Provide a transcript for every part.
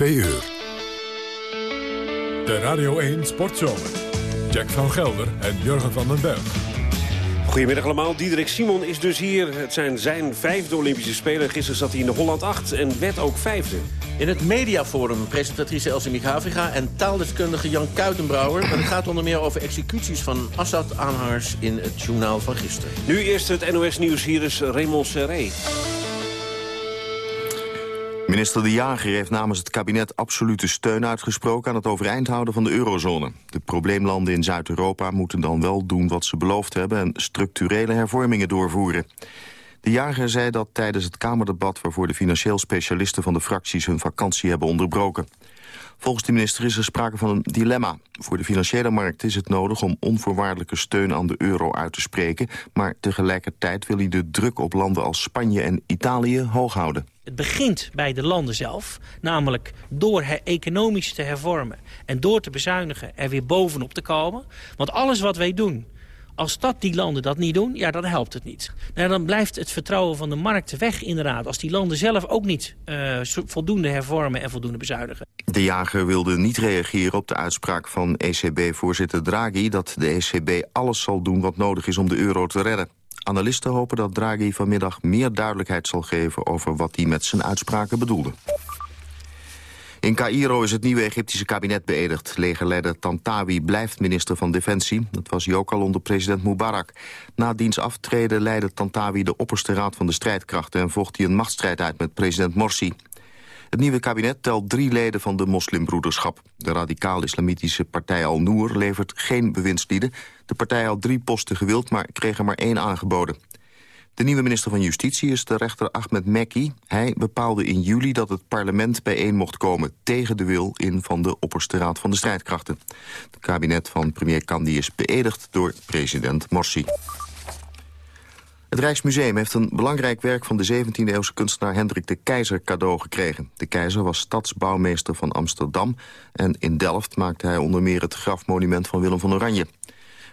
2 uur. De Radio 1 Sportzomer. Jack van Gelder en Jurgen van den Berg. Goedemiddag allemaal. Diederik Simon is dus hier. Het zijn zijn vijfde Olympische Spelen. Gisteren zat hij in de Holland 8 en werd ook vijfde. In het Mediaforum presentatrice Elsie Migaviga en taaldeskundige Jan Kuitenbrouwer. En het gaat onder meer over executies van Assad-aanhangers in het journaal van gisteren. Nu eerst het NOS Nieuws. Hier is Raymond Serré. Minister De Jager heeft namens het kabinet absolute steun uitgesproken... aan het overeind houden van de eurozone. De probleemlanden in Zuid-Europa moeten dan wel doen wat ze beloofd hebben... en structurele hervormingen doorvoeren. De jager zei dat tijdens het Kamerdebat... waarvoor de financieel specialisten van de fracties hun vakantie hebben onderbroken. Volgens de minister is er sprake van een dilemma. Voor de financiële markt is het nodig om onvoorwaardelijke steun aan de euro uit te spreken... maar tegelijkertijd wil hij de druk op landen als Spanje en Italië hoog houden. Het begint bij de landen zelf, namelijk door economisch te hervormen... en door te bezuinigen er weer bovenop te komen. Want alles wat wij doen als dat die landen dat niet doen, ja, dan helpt het niet. Nou, dan blijft het vertrouwen van de markt weg inderdaad. Als die landen zelf ook niet uh, voldoende hervormen en voldoende bezuinigen. De jager wilde niet reageren op de uitspraak van ECB-voorzitter Draghi... dat de ECB alles zal doen wat nodig is om de euro te redden. Analisten hopen dat Draghi vanmiddag meer duidelijkheid zal geven... over wat hij met zijn uitspraken bedoelde. In Cairo is het nieuwe Egyptische kabinet beëdigd. Legerleider Tantawi blijft minister van Defensie. Dat was hij ook al onder president Mubarak. Na diens aftreden leidde Tantawi de opperste raad van de strijdkrachten... en vocht hij een machtsstrijd uit met president Morsi. Het nieuwe kabinet telt drie leden van de moslimbroederschap. De radicaal-islamitische partij Al-Noor levert geen bewindslieden. De partij had drie posten gewild, maar kreeg er maar één aangeboden. De nieuwe minister van Justitie is de rechter Ahmed Mekki. Hij bepaalde in juli dat het parlement bijeen mocht komen... tegen de wil in van de opperste raad van de strijdkrachten. Het kabinet van premier Kandi is beëdigd door president Morsi. Het Rijksmuseum heeft een belangrijk werk van de 17e-eeuwse kunstenaar Hendrik de Keizer cadeau gekregen. De Keizer was stadsbouwmeester van Amsterdam en in Delft maakte hij onder meer het grafmonument van Willem van Oranje.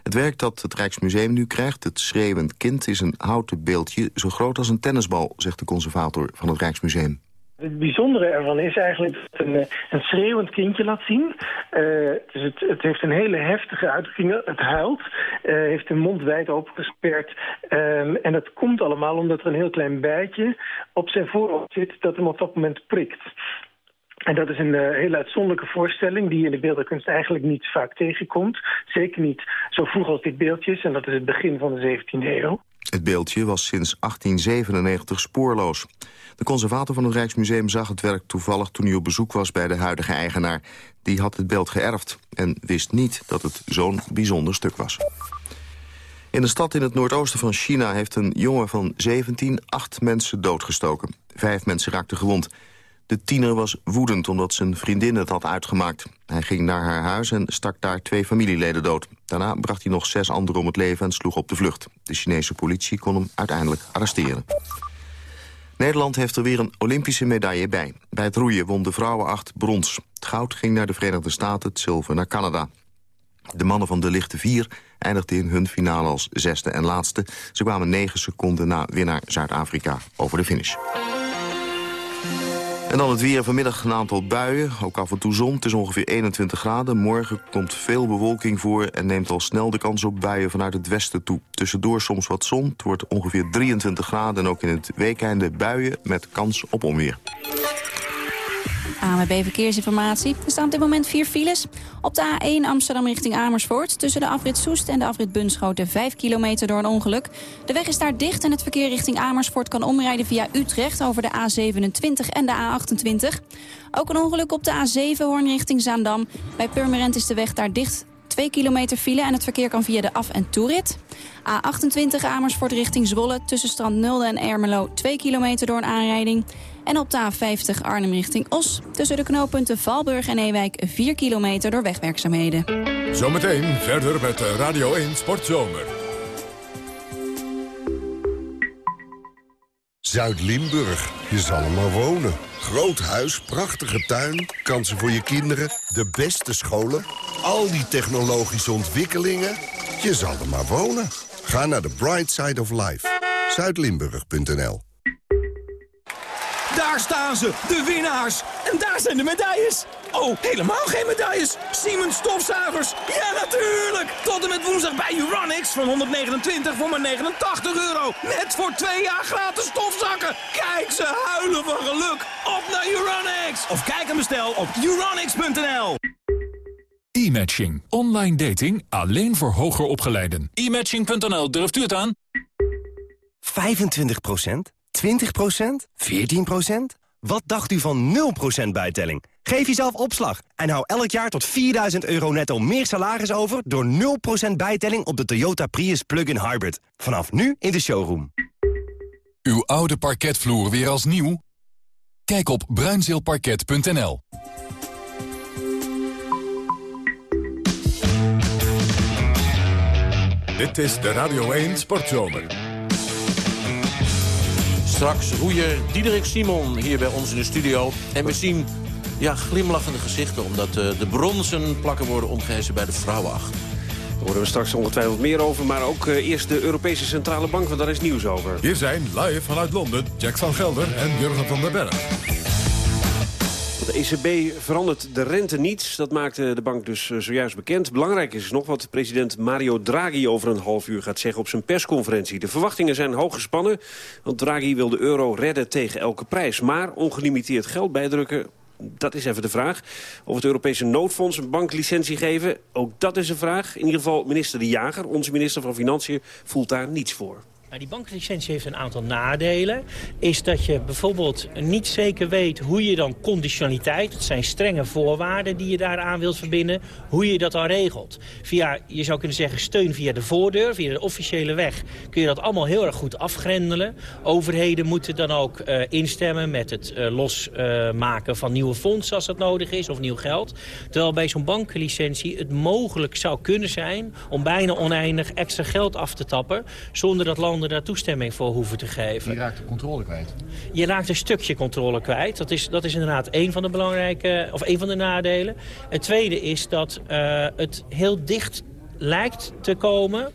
Het werk dat het Rijksmuseum nu krijgt, het schreeuwend kind... is een houten beeldje zo groot als een tennisbal, zegt de conservator van het Rijksmuseum. Het bijzondere ervan is eigenlijk dat het een, eh, een schreeuwend kindje laat zien. Uh, dus het, het, heeft een hele heftige uitdrukking. Het huilt, uh, heeft de mond wijd opengesperd. Um, en dat komt allemaal omdat er een heel klein bijtje op zijn voorhoofd zit... dat hem op dat moment prikt. En dat is een uh, hele uitzonderlijke voorstelling die je in de beeldenkunst eigenlijk niet vaak tegenkomt. Zeker niet zo vroeg als dit beeldje is, en dat is het begin van de 17e eeuw. Het beeldje was sinds 1897 spoorloos. De conservator van het Rijksmuseum zag het werk toevallig toen hij op bezoek was bij de huidige eigenaar. Die had het beeld geërfd en wist niet dat het zo'n bijzonder stuk was. In een stad in het noordoosten van China heeft een jongen van 17 acht mensen doodgestoken. Vijf mensen raakten gewond. De tiener was woedend omdat zijn vriendin het had uitgemaakt. Hij ging naar haar huis en stak daar twee familieleden dood. Daarna bracht hij nog zes anderen om het leven en sloeg op de vlucht. De Chinese politie kon hem uiteindelijk arresteren. Nederland heeft er weer een Olympische medaille bij. Bij het roeien won de vrouwen acht brons. Het goud ging naar de Verenigde Staten, het zilver naar Canada. De mannen van de lichte vier eindigden in hun finale als zesde en laatste. Ze kwamen negen seconden na winnaar Zuid-Afrika over de finish. En dan het weer. Vanmiddag een aantal buien. Ook af en toe zon. Het is ongeveer 21 graden. Morgen komt veel bewolking voor en neemt al snel de kans op buien vanuit het westen toe. Tussendoor soms wat zon. Het wordt ongeveer 23 graden. En ook in het weekende buien met kans op onweer. AMB Verkeersinformatie. Er staan op dit moment vier files. Op de A1 Amsterdam richting Amersfoort. Tussen de afrit Soest en de afrit Bunschoten 5 kilometer door een ongeluk. De weg is daar dicht en het verkeer richting Amersfoort kan omrijden via Utrecht over de A27 en de A28. Ook een ongeluk op de A7 Hoorn richting Zaandam. Bij Purmerend is de weg daar dicht 2 kilometer file en het verkeer kan via de af- en toerit. A28 Amersfoort richting Zwolle tussen Strand Nulde en Ermelo 2 kilometer door een aanrijding. En op de A50 Arnhem richting Os tussen de knooppunten Valburg en Ewijk 4 kilometer door wegwerkzaamheden. Zometeen verder met Radio 1 Sportzomer. Zuid-Limburg, je zal er maar wonen. Groot huis, prachtige tuin, kansen voor je kinderen, de beste scholen... al die technologische ontwikkelingen, je zal er maar wonen. Ga naar de Bright Side of Life. Zuidlimburg.nl staan ze, de winnaars. En daar zijn de medailles. Oh, helemaal geen medailles. Siemens stofzuigers. Ja, natuurlijk. Tot en met woensdag bij Uranix van 129 voor maar 89 euro. Net voor twee jaar gratis stofzakken. Kijk, ze huilen van geluk. Op naar Uranix. Of kijk en bestel op uranix.nl. E-matching. Online dating alleen voor hoger opgeleiden. E-matching.nl, durft u het aan? 25 20% 14% Wat dacht u van 0% bijtelling? Geef jezelf opslag en hou elk jaar tot 4000 euro netto meer salaris over... door 0% bijtelling op de Toyota Prius Plug-in Hybrid. Vanaf nu in de showroom. Uw oude parketvloer weer als nieuw? Kijk op bruinzeelparket.nl. Dit is de Radio 1 Sportzomer. Straks roeier Diederik Simon hier bij ons in de studio. En we zien ja, glimlachende gezichten... omdat uh, de bronzen plakken worden omgehezen bij de vrouwenacht. Daar horen we straks ongetwijfeld meer over. Maar ook uh, eerst de Europese Centrale Bank, want daar is nieuws over. Hier zijn live vanuit Londen Jack van Gelder en Jurgen van der Berg. De ECB verandert de rente niet. Dat maakte de bank dus eh, zojuist bekend. Belangrijk is nog wat president Mario Draghi over een half uur gaat zeggen op zijn persconferentie. De verwachtingen zijn hoog gespannen, want Draghi wil de euro redden tegen elke prijs. Maar ongelimiteerd geld bijdrukken, dat is even de vraag. Of het Europese noodfonds een banklicentie geven, ook dat is een vraag. In ieder geval minister De Jager, onze minister van Financiën, voelt daar niets voor. Nou, die banklicentie heeft een aantal nadelen. Is dat je bijvoorbeeld niet zeker weet hoe je dan conditionaliteit... het zijn strenge voorwaarden die je daaraan wilt verbinden... hoe je dat dan regelt. Via, je zou kunnen zeggen, steun via de voordeur, via de officiële weg... kun je dat allemaal heel erg goed afgrendelen. Overheden moeten dan ook uh, instemmen met het uh, losmaken van nieuwe fondsen... als dat nodig is, of nieuw geld. Terwijl bij zo'n banklicentie het mogelijk zou kunnen zijn... om bijna oneindig extra geld af te tappen... zonder dat landen daar toestemming voor hoeven te geven. Je raakt de controle kwijt. Je raakt een stukje controle kwijt. Dat is, dat is inderdaad één van de belangrijke, of één van de nadelen. Het tweede is dat uh, het heel dicht lijkt te komen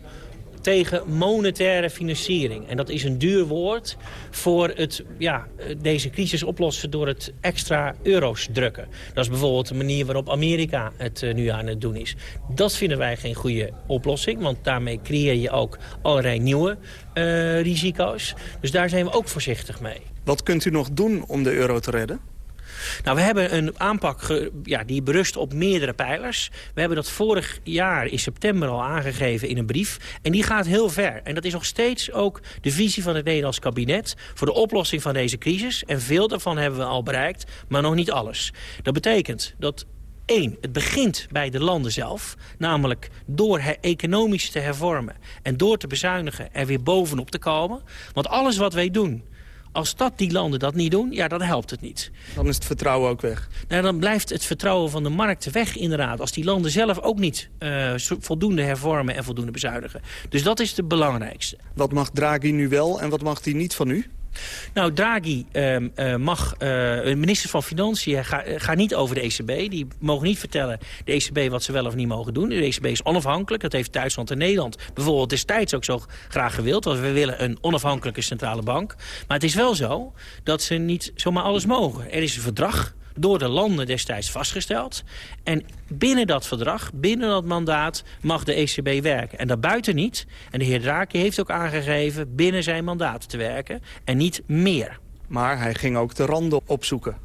tegen monetaire financiering. En dat is een duur woord voor het, ja, deze crisis oplossen door het extra euro's drukken. Dat is bijvoorbeeld de manier waarop Amerika het uh, nu aan het doen is. Dat vinden wij geen goede oplossing, want daarmee creëer je ook allerlei nieuwe uh, risico's. Dus daar zijn we ook voorzichtig mee. Wat kunt u nog doen om de euro te redden? Nou, we hebben een aanpak ja, die berust op meerdere pijlers. We hebben dat vorig jaar in september al aangegeven in een brief. En die gaat heel ver. En dat is nog steeds ook de visie van het Nederlands kabinet... voor de oplossing van deze crisis. En veel daarvan hebben we al bereikt, maar nog niet alles. Dat betekent dat Eén, het begint bij de landen zelf. Namelijk door economisch te hervormen en door te bezuinigen er weer bovenop te komen. Want alles wat wij doen, als dat die landen dat niet doen, ja, dan helpt het niet. Dan is het vertrouwen ook weg. Nou, dan blijft het vertrouwen van de markt weg, inderdaad. Als die landen zelf ook niet uh, voldoende hervormen en voldoende bezuinigen. Dus dat is het belangrijkste. Wat mag Draghi nu wel en wat mag hij niet van u? Nou, Draghi uh, uh, mag, uh, minister van Financiën gaat ga niet over de ECB. Die mogen niet vertellen de ECB wat ze wel of niet mogen doen. De ECB is onafhankelijk. Dat heeft Duitsland en Nederland bijvoorbeeld destijds ook zo graag gewild. Want we willen een onafhankelijke centrale bank. Maar het is wel zo dat ze niet zomaar alles mogen. Er is een verdrag door de landen destijds vastgesteld. En binnen dat verdrag, binnen dat mandaat, mag de ECB werken. En daarbuiten niet. En de heer Drake heeft ook aangegeven binnen zijn mandaat te werken. En niet meer. Maar hij ging ook de randen opzoeken.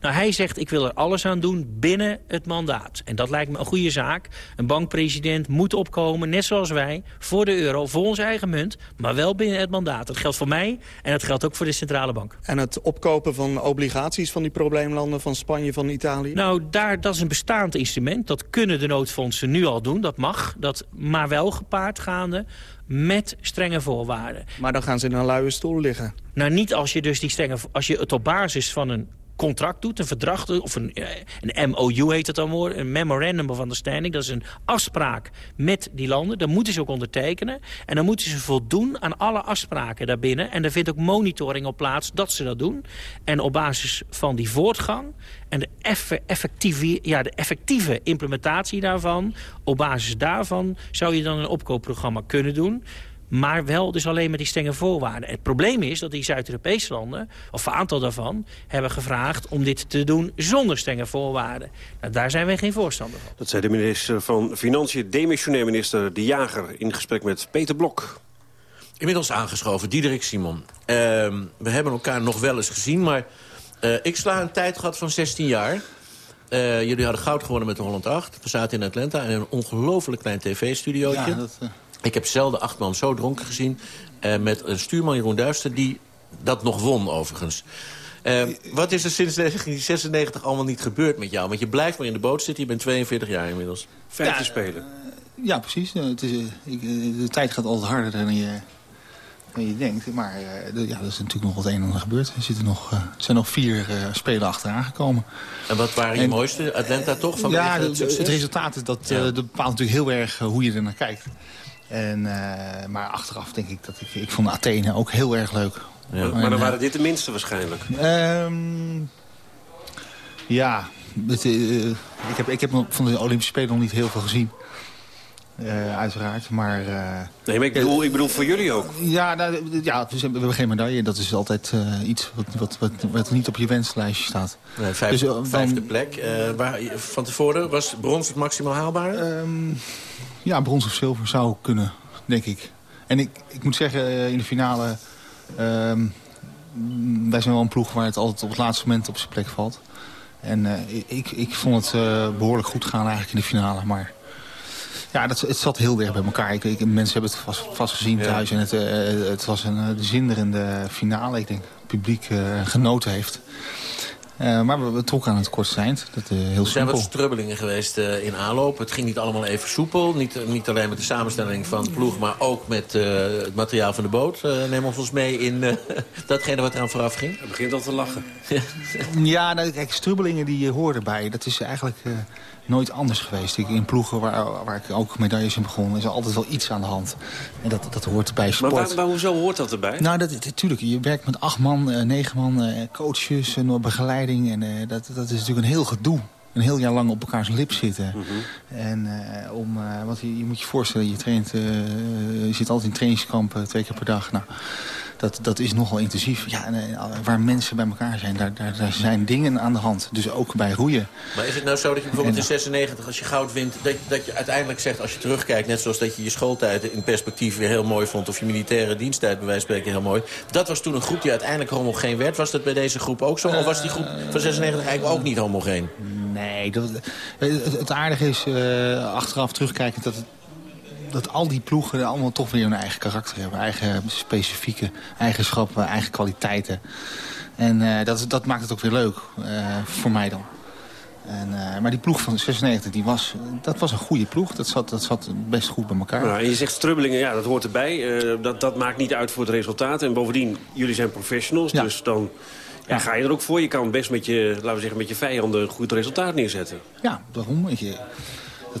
Nou, hij zegt, ik wil er alles aan doen binnen het mandaat. En dat lijkt me een goede zaak. Een bankpresident moet opkomen, net zoals wij, voor de euro, voor onze eigen munt, maar wel binnen het mandaat. Dat geldt voor mij en dat geldt ook voor de centrale bank. En het opkopen van obligaties van die probleemlanden, van Spanje, van Italië? Nou, daar, dat is een bestaand instrument. Dat kunnen de noodfondsen nu al doen, dat mag. Dat, maar wel gepaard gaande met strenge voorwaarden. Maar dan gaan ze in een luie stoel liggen. Nou, niet als je dus die strenge... Als je het op basis van een contract doet, een verdrag of een, eh, een MOU heet het dan woord, een Memorandum of Understanding. Dat is een afspraak met die landen. Dan moeten ze ook ondertekenen. En dan moeten ze voldoen aan alle afspraken daarbinnen. En er vindt ook monitoring op plaats dat ze dat doen. En op basis van die voortgang en de, effectieve, ja, de effectieve implementatie daarvan... op basis daarvan zou je dan een opkoopprogramma kunnen doen Maar wel dus alleen met die strenge voorwaarden. Het probleem is dat die Zuid-Europese landen, of een aantal daarvan... hebben gevraagd om dit te doen zonder strenge voorwaarden. Nou, daar zijn wij geen voorstander van. Dat zei de minister van Financiën, demissionair minister De Jager... in gesprek met Peter Blok. Inmiddels aangeschoven, Diederik Simon. Ehm, we hebben elkaar nog wel eens gezien, maar uh, ik sla een tijd gehad van 16 jaar... Uh, jullie hadden goud gewonnen met de Holland 8. We zaten in Atlanta in een ongelooflijk klein tv-studiootje. Ja, dat, uh... Ik heb zelden acht man zo dronken gezien. Uh, met een stuurman Jeroen Duister die dat nog won overigens. wat is er sinds 1996 allemaal niet gebeurd met jou? Want je blijft maar in de boot zitten. Je bent 42 jaar inmiddels. Vijfde ja, spelen. ja, precies. Het is, ik, de tijd gaat altijd harder dan je je denkt. Maar uh, ja, er is natuurlijk nog wat een en ander gebeurd. Er, zitten nog, uh, er zijn nog vier uh, spelen achteraan gekomen. En wat waren je mooiste? Atlanta toch? Van ja, het, het, resultaat is dat, ja. dat bepaalt natuurlijk heel erg hoe je er naar kijkt. En, maar achteraf denk ik dat ik, ik vond Athene ook heel erg leuk. Ja. maar dan waren dit de minste waarschijnlijk. Um, ja, het, ik, heb, ik heb van de Olympische Spelen nog niet heel veel gezien. Uh, uiteraard, maar... Uh, nee, maar ik bedoel, ik bedoel voor jullie ook. Ja, nou, ja we hebben geen medaille. Dat is altijd uh, iets wat, wat, wat, wat, niet op je wenslijstje staat. Nee, vijf, dus, vijfde plek. waar, van tevoren was brons het maximaal haalbaar? Um, ja, brons of zilver zou kunnen, denk ik. En ik, ik moet zeggen, in de finale... Um, wij zijn wel een ploeg waar het altijd op het laatste moment op zijn plek valt. En ik, ik vond het behoorlijk goed gaan eigenlijk in de finale, maar... Ja, dat, het zat heel dicht bij elkaar. Ik, ik, mensen hebben het vast, vast gezien thuis. En het, uh, het was een uh, zinderende finale. Ik denk dat het publiek uh, genoten heeft. Uh, maar we, we trokken aan het kortste eind. Dat, uh, heel er zijn wat strubbelingen geweest uh, in aanloop. Het ging niet allemaal even soepel. Niet, niet alleen met de samenstelling van de ploeg... maar ook met het materiaal van de boot. neem ons eens mee in datgene wat eraan vooraf ging. Het begint al te lachen. ja, nou, kijk, strubbelingen die horen erbij. Dat is eigenlijk nooit anders geweest. Ik, in ploegen waar, waar ik ook medailles in begon, is er altijd wel iets aan de hand. En dat, dat hoort bij sport. Maar, waar, maar hoezo hoort dat erbij? Nou, dat, natuurlijk. Je werkt met acht man, uh, negen man, uh, coaches, en begeleiding. En dat, dat is natuurlijk een heel gedoe. Een heel jaar lang op elkaars lip zitten. Mm -hmm. En om, want je, je, moet je voorstellen, je traint, je zit altijd in trainingskampen twee keer per dag. Nou, dat, dat is nogal intensief. Ja, eh, waar mensen bij elkaar zijn, daar, daar, daar, zijn dingen aan de hand. Dus ook bij roeien. Maar is het nou zo dat je bijvoorbeeld in 96, als je goud wint... Dat, dat je uiteindelijk zegt, als je terugkijkt... net zoals dat je je schooltijd in perspectief weer heel mooi vond... of je militaire diensttijd bij wijze van spreken heel mooi... dat was toen een groep die uiteindelijk homogeen werd. Was dat bij deze groep ook zo? Of was die groep van 96 eigenlijk ook niet homogeen? Nee, dat, het, het aardige is uh, achteraf terugkijken dat het dat al die ploegen allemaal toch weer hun eigen karakter hebben. Eigen specifieke eigenschappen, eigen kwaliteiten. En uh, dat, dat maakt het ook weer leuk, uh, voor mij dan. En, uh, maar die ploeg van 96, die was, dat was een goede ploeg. Dat zat, dat zat best goed bij elkaar. Nou, en je zegt strubbelingen, ja, dat hoort erbij. dat, dat maakt niet uit voor het resultaat. En bovendien, jullie zijn professionals, ja. dus dan... Ja, ga je er ook voor? Je kan best met je, laten we zeggen, met je vijanden een goed resultaat neerzetten. Ja, daarom. Je,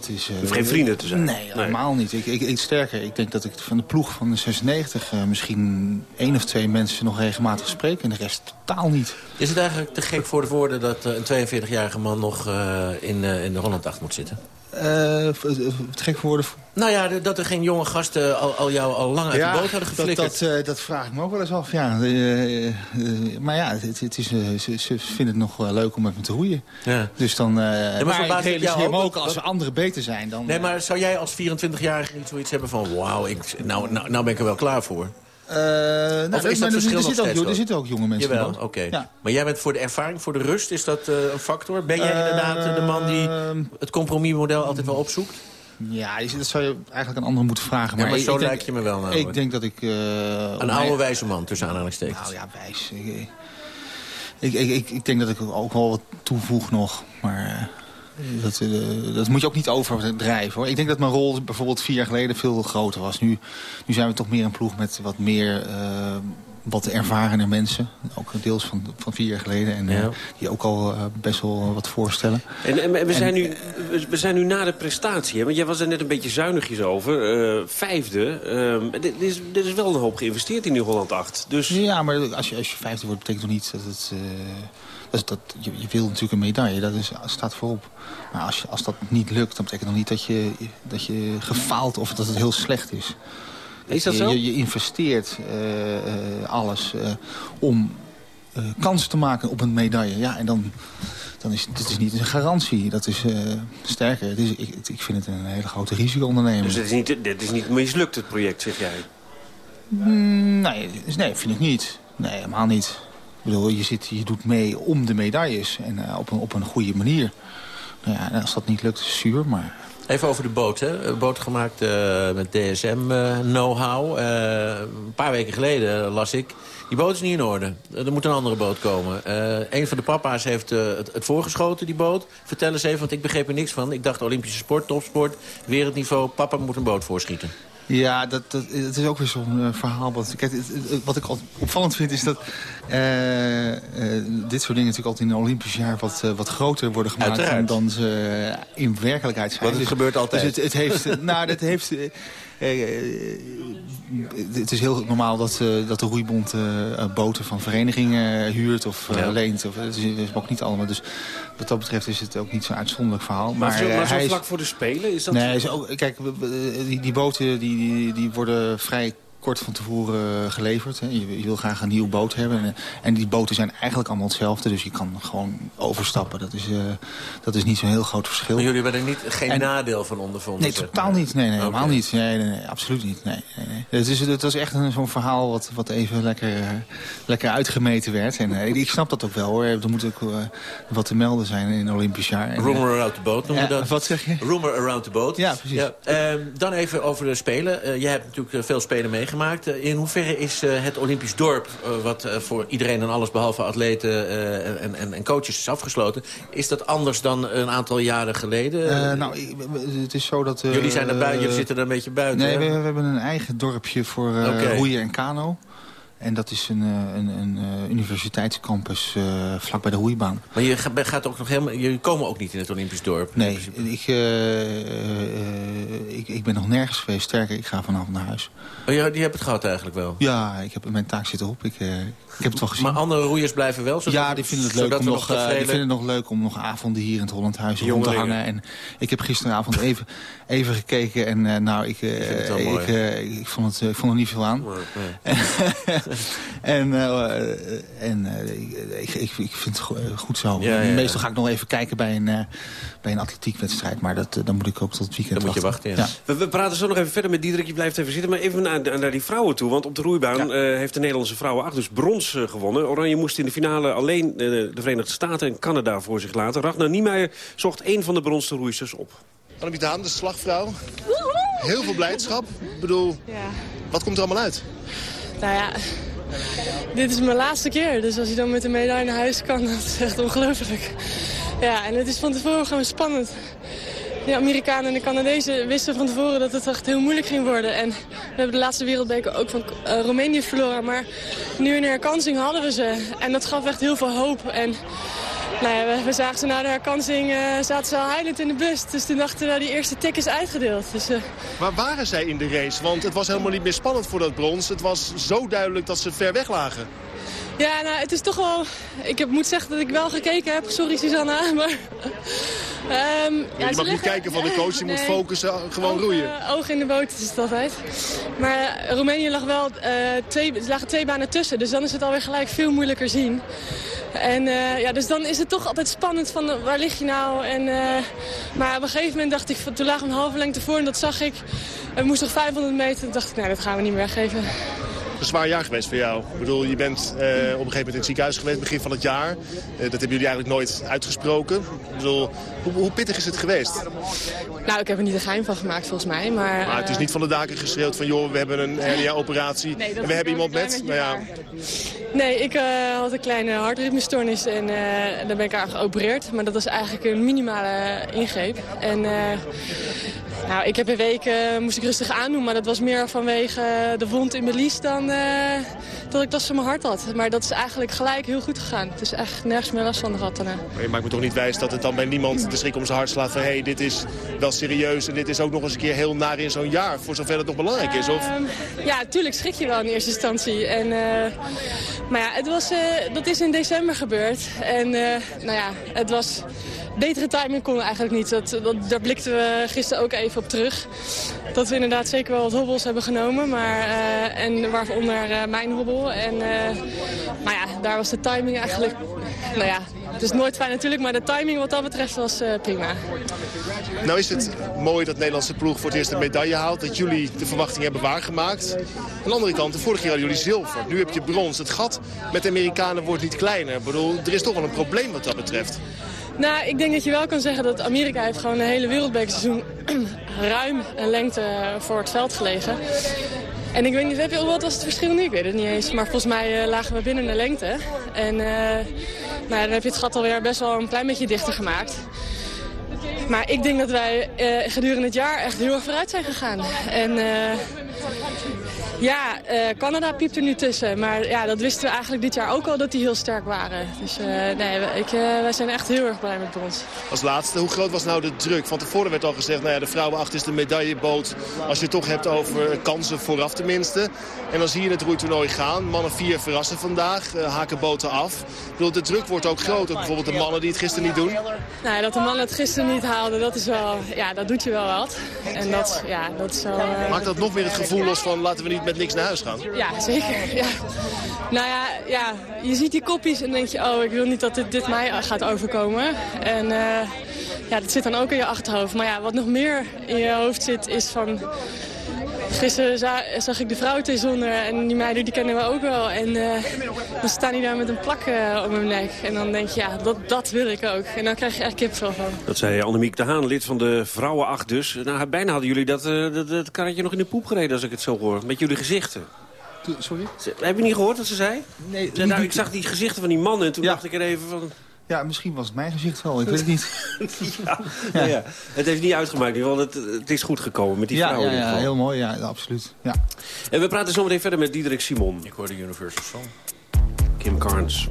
dat is, uh, geen vrienden te zijn? Nee, helemaal niet. Ik, ik, ik, sterker, ik denk dat ik van de ploeg van de 96 uh, misschien één of twee mensen nog regelmatig spreek. En de rest totaal niet. Is het eigenlijk te gek voor de woorden dat uh, een 42-jarige man nog uh, in, in de Holland 8 moet zitten? Uh, het gek voor woorden... Nou ja, dat er geen jonge gasten al, al jou al lang uit ja, de boot hadden geflikkerd. Dat, dat, uh, dat, vraag ik me ook wel eens af, ja. Uh, maar ja, het, het is, ze, ze, vinden het nog wel leuk om met me te roeien. Ja. Dus dan... Ja, maar maar ik realiseer me ook, als er anderen beter zijn dan... Nee, maar zou jij als 24-jarige niet zoiets hebben van... wauw, nou, nou, nou ben ik er wel klaar voor? Uh, nou, of is dat er, verschil er, zit ook, er zitten ook jonge mensen Jawel, oké. Okay. Ja. Maar jij bent voor de ervaring, voor de rust, is dat uh, een factor? Ben jij inderdaad de man die het compromismodel altijd wel opzoekt? Ja, dat zou je eigenlijk aan anderen moeten vragen. Maar, ja, maar zo lijkt je me wel namelijk. Ik denk dat ik... Een oude wijze man, tussen aanhalingstekens. Nou ja, wijs. Ik, ik, ik, ik, denk dat ik ook wel wat toevoeg nog. Maar dat, uh, dat moet je ook niet overdrijven. Hoor. Ik denk dat mijn rol bijvoorbeeld vier jaar geleden veel groter was. Nu, nu zijn we toch meer een ploeg met wat meer... Uh, wat ervarene mensen. Ook deels van, van vier jaar geleden. En ja. uh, die ook al uh, best wel wat voorstellen. En, en we, zijn en, nu, we zijn nu na de prestatie. Hè? Want jij was er net een beetje zuinigjes over. Uh, vijfde. Ehm, dit, is, dit is wel een hoop geïnvesteerd in Nieuw Holland 8. Dus... Ja, maar als je, als je vijfde wordt, betekent toch niet dat het... Dus dat, je, je wil natuurlijk een medaille, dat is, staat voorop. Maar als, je, als dat niet lukt, dan betekent dat niet dat je, dat je gefaald of dat het heel slecht is. Is dat zo? Je, je investeert eh, eh, alles eh, om eh kans te maken op een medaille. Ja, en dan, dan is het is niet een garantie. Dat is sterker. Het is, ik, ik vind het een hele grote risico-onderneming. Dus dit is, niet, dit is niet mislukt, het project, zeg jij? Mm, nee, nee, vind ik niet. Nee, helemaal niet. Bedoel, je, zit, je doet mee om de medailles. En eh, op, een, op een goede manier. Nou ja, als dat niet lukt, is zuur. Maar Even over de boot, hè. Boot gemaakt eh, met DSM-know-how. Eh, een paar weken geleden las ik... Die boot is niet in orde. Er moet een andere boot komen. Een van de papa's heeft het, het voorgeschoten, die boot. Vertel eens even, want ik begreep er niks van. Ik dacht Olympische sport, topsport, wereldniveau. Papa moet een boot voorschieten. Ja, dat, dat, het is ook weer zo'n eh, verhaal. Wat, kijk, het- het- wat ik altijd opvallend vind is dat eh, eh, dit soort dingen natuurlijk altijd in een Olympisch jaar wat, wat groter worden gemaakt Uiteraard. dan ze in werkelijkheid zijn. Want het gebeurt altijd. Dus het, het heeft, nou, dat heeft, het is heel normaal dat, eh, dat de roeibond eh, eh, boten van verenigingen huurt of eh, Ja. leent. Of, het is, is ook niet allemaal. Dus wat dat betreft is het ook niet zo'n uitzonderlijk verhaal. Maar, Maar, zo, eh, maar zo hij is- vlak voor de Spelen, is dat... Nee, is ook, kijk, die, die boten die, die, die worden vrij kort van tevoren geleverd. Hè. Je, je wil graag een nieuwe boot hebben. En, en die boten zijn eigenlijk allemaal hetzelfde. Dus je kan gewoon overstappen. Dat is, eh, dat is niet zo'n heel groot verschil. Maar jullie hebben er niet, geen En- nadeel van ondervonden? Nee, totaal maar. niet. Nee, nee helemaal niet. Nee, nee, nee, absoluut niet. Nee. Het, is, het was echt een- zo'n verhaal wat, wat even lekker, eh, lekker uitgemeten werd. En eh, ik snap dat ook wel hoor. Er moet ook eh, wat te melden zijn in Olympisch jaar. En, eh, Rumor around the boat noemen we dat. Wat zeg je? Rumor around the boat. Ja, precies. ehm, dan even over de Spelen. Eh, jij hebt natuurlijk eh, veel Spelen meegemaakt. Eh, in hoeverre is eh, het Olympisch dorp... eh, wat voor iedereen en alles behalve atleten en, en, en coaches is afgesloten... is dat anders dan een aantal jaren geleden? Nou, het is zo dat... jullie zijn er buiten, jullie zitten er een beetje buiten. Nee, we, we hebben een eigen dorpje voor Oké. roeien en kano. En dat is een, eh, een, een eh, universiteitscampus eh, vlak bij de roeibaan. Maar je ga- gaat ook nog helemaal, jullie komen ook niet in het Olympisch dorp? Nee, ik, ik, ik ben nog nergens geweest. Sterker, ik ga vanavond naar huis. Oh, ja, die hebben het gehad eigenlijk wel. Ja, ik heb, mijn taak zit erop. Ik, ik heb het wel gezien. Maar andere roeiers blijven wel? zodat- ja, die vinden het leuk om nog, die vinden het nog leuk om nog avonden hier in het Holland Huis rond te hangen. En ik heb gisteravond even, even gekeken en nou, ik, ik, ik, vond het, ik vond er niet veel aan. Nee. en eh, en eh, ik, ik, ik vind het go- eh, goed zo. Ja, ja, ja. Meestal ga ik nog even kijken bij een, eh, bij een atletiekwedstrijd. Maar dat, eh, dan moet ik ook tot het weekend Dan moet je wachten, ja. We, we praten zo nog even verder met Diederik. Je blijft even zitten. Maar even naar, naar die vrouwen toe. Want op de roeibaan eh, heeft de Nederlandse vrouwen acht dus brons eh, gewonnen. Oranje moest in de finale alleen eh, de Verenigde Staten en Canada voor zich laten. Ragnar Niemeyer zocht één van de bronzen roeisters op. Annemiek de Haan, de slagvrouw. Heel veel blijdschap. Ik bedoel, Ja. wat komt er allemaal uit? Nou ja, dit is mijn laatste keer. Dus als je dan met een medaille naar huis kan, dat is echt ongelooflijk. Ja, en het is van tevoren gewoon spannend. De Amerikanen en de Canadezen wisten van tevoren dat het echt heel moeilijk ging worden. En we hebben de laatste wereldbeker ook van eh, Roemenië verloren. Maar nu in herkansing hadden we ze. En dat gaf echt heel veel hoop. En nou ja, we, zagen ze na de herkansing, eh, zaten ze al huilend in de bus. Dus toen dachten we, die eerste tik is uitgedeeld. Dus, Waar waren zij in de race? Want het was helemaal niet meer spannend voor dat brons. Het was zo duidelijk dat ze ver weg lagen. Ja, nou, het is toch wel... Ik heb, moet zeggen dat ik wel gekeken heb. Sorry, Susanna, maar... Ehm, ja, je mag niet kijken van de coach, je moet focussen, gewoon Oog, roeien. eh, oog in de boot is het altijd. Maar eh, Roemenië lag wel eh, twee, er lagen twee banen tussen. Dus dan is het alweer gelijk veel moeilijker zien. En ja, dus dan is het toch altijd spannend van waar lig je nou? En, maar op een gegeven moment dacht ik, toen lagen we een halve lengte voor en dat zag ik. En we moesten nog 500 meter. Toen dacht ik, nou, dat gaan we niet meer weggeven. Een zwaar jaar geweest voor jou. Ik bedoel, je bent eh, op een gegeven moment in het ziekenhuis geweest, begin van het jaar. Eh, dat hebben jullie eigenlijk nooit uitgesproken. Ik bedoel, hoe, hoe pittig is het geweest? Nou, ik heb er niet een geheim van gemaakt volgens mij. Maar, Maar het is eh, niet van de daken geschreeuwd van, joh, we hebben een hernia-operatie. Nee, en we hebben iemand met, nou ja, Nee, ik had een kleine hartritmestoornis en daar ben ik aan geopereerd. Maar dat was eigenlijk een minimale ingreep. En nou, ik heb een week, eh, moest ik rustig aandoen, maar dat was meer vanwege de wond in mijn lies dan eh, dat ik last van mijn hart had. Maar dat is eigenlijk gelijk heel goed gegaan. Het is echt nergens meer last van gehad daarna. Maar je maakt me toch niet wijs dat het dan bij niemand de schrik om zijn hart slaat van... hé, hey, dit is wel serieus en dit is ook nog eens een keer heel naar in zo'n jaar... voor zover het nog belangrijk is, of... Ehm, ja, tuurlijk schrik je wel in eerste instantie. En, eh, Maar ja, het was, eh, dat is in december gebeurd. En eh, nou ja, het was... Betere timing kon eigenlijk niet. Dat, dat, daar blikten we gisteren ook even op terug. Dat we inderdaad zeker wel wat hobbels hebben genomen. Maar, eh, en waaronder eh, mijn hobbel. En, eh, maar ja, daar was de timing eigenlijk... Nou ja, het is nooit fijn natuurlijk. Maar de timing wat dat betreft was prima. Nou is het mooi dat de Nederlandse ploeg voor het eerst een medaille haalt. Dat jullie de verwachting hebben waargemaakt. Aan de andere kant, de vorige keer hadden jullie zilver. Nu heb je brons. Het gat met de Amerikanen wordt niet kleiner. Ik bedoel, er is toch wel een probleem wat dat betreft. Nou, ik denk dat je wel kan zeggen dat Amerika heeft gewoon een hele wereldbekerseizoen ruim een lengte voor het veld gelegen. En ik weet niet, wat was het verschil nu? Ik weet het niet eens. Maar volgens mij eh, lagen we binnen de lengte. En eh, nou, dan heb je het gat alweer best wel een klein beetje dichter gemaakt. Maar ik denk dat wij eh, gedurende het jaar echt heel erg vooruit zijn gegaan. En ja, eh, Canada piept er nu tussen. Maar ja, dat wisten we eigenlijk dit jaar ook al dat die heel sterk waren. Dus eh, nee, ik, eh, wij zijn echt heel erg blij met brons. Als laatste, hoe groot was nou de druk? Van tevoren werd al gezegd, nou ja, de vrouwenacht is de medailleboot. Als je het toch hebt over kansen vooraf tenminste. En dan zie je het roeitoernooi gaan. Mannen vier verrassen vandaag, haken boten af. Ik bedoel, de druk wordt ook groot. Ook bijvoorbeeld de mannen die het gisteren niet doen. Nou, dat de man het gisteren niet haalde, dat is wel, ja, dat doet je wel wat. En dat, ja, dat is wel... Maakt dat nog meer het gevoel los van laten we niet met niks naar huis gaan? Ja, zeker. Ja. Nou ja, ja, je ziet die kopjes en denk je, oh, ik wil niet dat dit, dit mij gaat overkomen. En eh, ja, dat zit dan ook in je achterhoofd. Maar ja, wat nog meer in je hoofd zit is van... Gisteren za- zag ik de vrouw zonder en die meiden die kennen we ook wel. En eh, dan staan die daar met een plak eh, om hun nek. En dan denk je, ja, dat, dat wil ik ook. En dan krijg je echt kipvel van. Dat zei Annemiek de Haan, lid van de Vrouwenacht dus. Nou, bijna hadden jullie dat, eh, dat, dat karretje nog in de poep gereden, als ik het zo hoor. Met jullie gezichten. Sorry? Ze- Heb je niet gehoord wat ze zei? Nee. Ze nou, ik zag die gezichten van die mannen en toen dacht ik er even van... Ja, misschien was het mijn gezicht wel. Ik weet het niet. ja, ja. ja. Het heeft niet uitgemaakt. Geval, het, het is goed gekomen met die ja, vrouwen. ja, in ieder ja, geval. heel mooi. Ja, absoluut. Ja. En we praten zo meteen verder met Diederik Simon. Ik hoor de Universal Song. Kim Carnes.